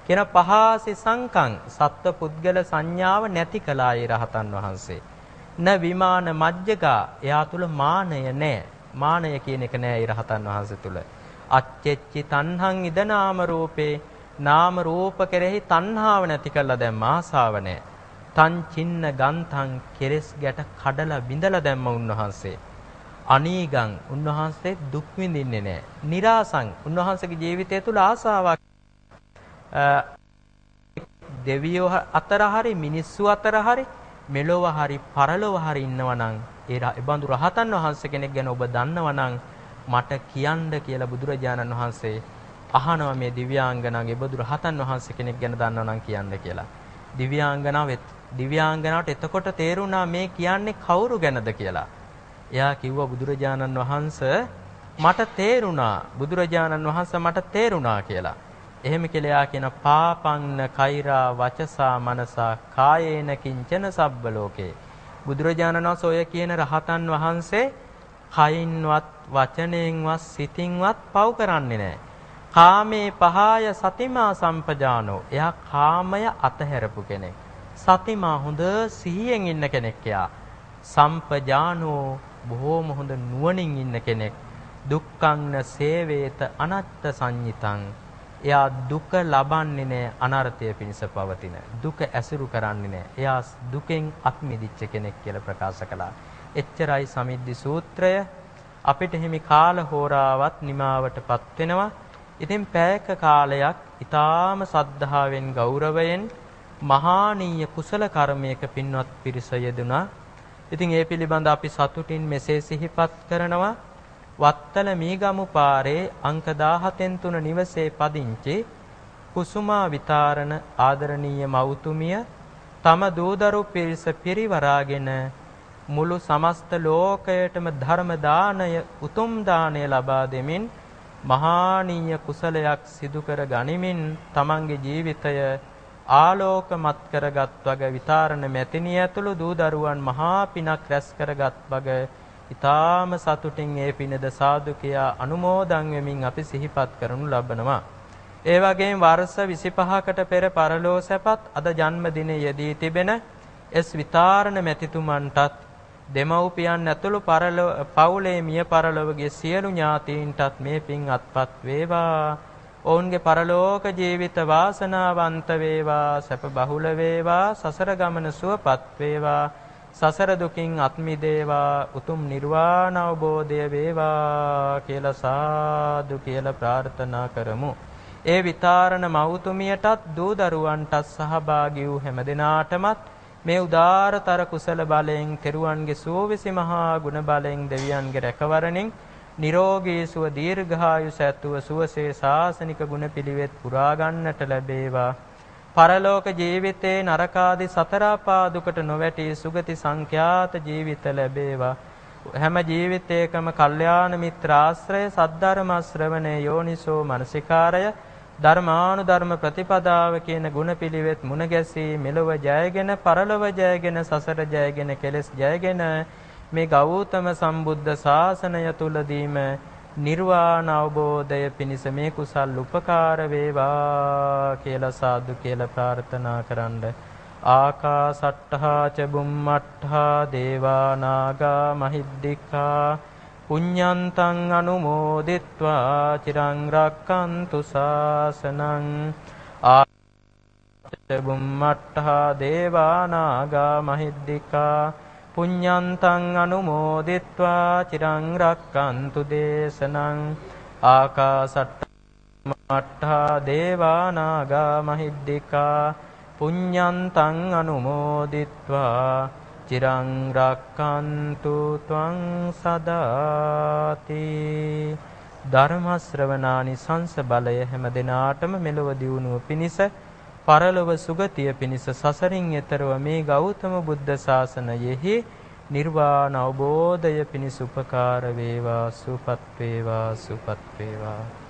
කියන පහාසි සංකං සත්ව පුද්ගල සංඥාව නැති කළායි රහතන් වහන්සේ න විමාන මජ්ජගා එයා තුල මානය නැහැ මානය කියන එක නෑ රහතන් වහන්සේ තුල අච්චෙච්චි තණ්හං ඉදනාම රූපේ නාම රූප කෙරෙහි තණ්හාව නැති කළා දැන් ආසාව නැහැ. තන් චින්න ගන්තං කෙරස් ගැට කඩලා බිඳලා දැම්ම උන්වහන්සේ. අනීගං උන්වහන්සේ දුක් විඳින්නේ නැහැ. निराසං උන්වහන්සේගේ ජීවිතය තුළ ආසාවක් දෙවියෝ අතර හරි මිනිස්සු අතර හරි මෙලොව හරි පරලොව හරි ඉන්නවා නම් ඒ බඳු රහතන් වහන්සේ කෙනෙක් ගැන ඔබ දන්නවා නම් මට කියන්න කියලා බුදුරජාණන් වහන්සේ අහනවා මේ දිව්‍යාංගනාගේ බඳු රහතන් වහන්සේ කෙනෙක් ගැන දන්නවා නම් කියන්න කියලා. දිව්‍යාංගනාව දිව්‍යාංගනාවට එතකොට තේරුණා මේ කියන්නේ කවුරු ගැනද කියලා. එයා කිව්වා බුදුරජාණන් වහන්සේ මට තේරුණා බුදුරජාණන් වහන්සේ මට තේරුණා කියලා. එහෙම කියලා එයා කියන පාපංන කෛරා වචසා මනසා කායේන කිංචන සබ්බ ලෝකේ. බුදුරජාණන් වහන්සේ ඔය කියන රහතන් වහන්සේ කයින්වත් වචනයෙන්වත් සිතින්වත් පව් කරන්නේ නැහැ. කාමේ පහාය සතිමා සම්පජානෝ. එයා කාමය අතහැරපු කෙනෙක්. සතිමා හොඳ සිහියෙන් ඉන්න කෙනෙක් එයා. සම්පජානෝ බොහෝම හොඳ නුවණින් ඉන්න කෙනෙක්. දුක්ඛං සේවේත අනත්ත සංඤිතං එයා දුක ලබන්නේ නැහැ අනර්ථය පිණිස පවතින. දුක ඇසුරු කරන්නේ නැහැ. එයා දුකෙන් අත්මිදිච්ච කෙනෙක් කියලා ප්‍රකාශ කළා. එච්චරයි සමිද්දි සූත්‍රය අපිට හිමි කාල හෝරාවත් නිමාවටපත් වෙනවා. ඉතින් පැයක කාලයක් ඊටාම සද්ධාවෙන් ගෞරවයෙන් මහානීය කුසල කර්මයක පින්වත් පිරිස යෙදුනා. ඉතින් ඒ පිළිබඳ අපි සතුටින් මෙසේ සිහිපත් කරනවා. වත්තල මීගමු පාරේ අංක 17න් 3 නිවසේ පදිංචි කුසුමා විතාරණ ආදරණීය මෞතුමිය තම දූදරු පිරිස පිරිවරාගෙන මුළු සමස්ත ලෝකයටම ධර්ම දානය උතුම් දානය ලබා දෙමින් මහානීය කුසලයක් සිදු කර ගනිමින් තමන්ගේ ජීවිතය ආලෝකමත් කරගත් වග විතාරණ මැතිණිය ඇතුළු දූ දරුවන් මහා පිනක් රැස් කරගත් වග ඊ타ම සතුටින් ඒ පිනද සාදු කියා අනුමෝදන් වෙමින් අපි සිහිපත් කරනු ලබනවා. ඒ වගේම වර්ෂ 25කට පෙර පරලෝ සැපත් අද ජන්මදිනයේ යෙදී තිබෙන එස් විතාරණ මැතිතුමන්ටත් දෙමව්පියන් ඇතුළු පරලොව පවුලේ මිය පරලොවගේ සියලු ඥාතීන්ටත් මේ පින් අත්පත් වේවා. ඔවුන්ගේ පරලෝක ජීවිත වාසනාවන්ත වේවා, සැප බහුල වේවා, සසර ගමන සුවපත් වේවා. සසර දුකින් අත් මිදේවා උතුම් නිර්වාණ අවබෝධය වේවා කියලා සාදු කියලා ප්‍රාර්ථනා කරමු. ඒ විතාරණ මෞතුමියටත් දූ දරුවන්ටත් සහභාගී වූ හැමදෙනාටමත් මේ උදාරතර කුසල බලයෙන් තෙරුවන්ගේ සෝවිසි මහා ගුණ බලයෙන් දෙවියන්ගේ රැකවරණින් නිරෝගී සුව දීර්ඝායුෂ ඇතුව සුවසේ ශාසනික ගුණ පිළිවෙත් පුරා ගන්නට ලැබේවා පරලෝක ජීවිතේ නරකාදී සතර පාදුකට නොවැටි සුගති සංඛ්‍යාත ජීවිත ලැබේවා. හැම ජීවිතයකම කල්යාණ මිත්‍රාශ්‍රය සද්ධර්ම ශ්‍රවණේ යෝනිසෝ මනසිකාරය ධර්මානුධර්ම ප්‍රතිපදාව කියන ගුණපිළිවෙත් මුණ ගැසී මෙලොව ජයගෙන පරලොව ජයගෙන සසර ජයගෙන කෙලෙස් ජයගෙන මේ ගෞතම සම්බුද්ධ ශාසනය තුලදීම නිර්වාණ අවබෝධය පිණිස මේ කුසල් උපකාර වේවා කියලා සාදු කියලා ප්‍රාර්ථනා කරන්න. ආකාසට්ඨා ච බුම්මට්ඨා දේවා නාග මහිද්దికා පුඤ්ඤන්තං අනුමෝදිත්වා චිරං රක්칸තු සාසනං ආකාසට්ඨා බුම්මට්ඨා දේවා නාග මහිද්దికා පුඤ්ඤන්තං අනුමෝදිත්වා චිරං රක්칸තු දේශනං ආකාසට්ට මට්ඨා දේවානාගා මහිද්దికා පුඤ්ඤන්තං අනුමෝදිත්වා චිරං රක්칸තු ත්වං සදාති ධර්ම ශ්‍රවණානි සංස බලය හැම දිනාටම මෙලව දියුණුව පිණිස පරලොව සුගතිය පිණිස සසරින් එතරව මේ ගෞතම බුද්ධ ශාසනයෙහි නිර්වාණ අවබෝධය පිණිස උපකාර වේවා සුපත් වේවා සුපත් වේවා.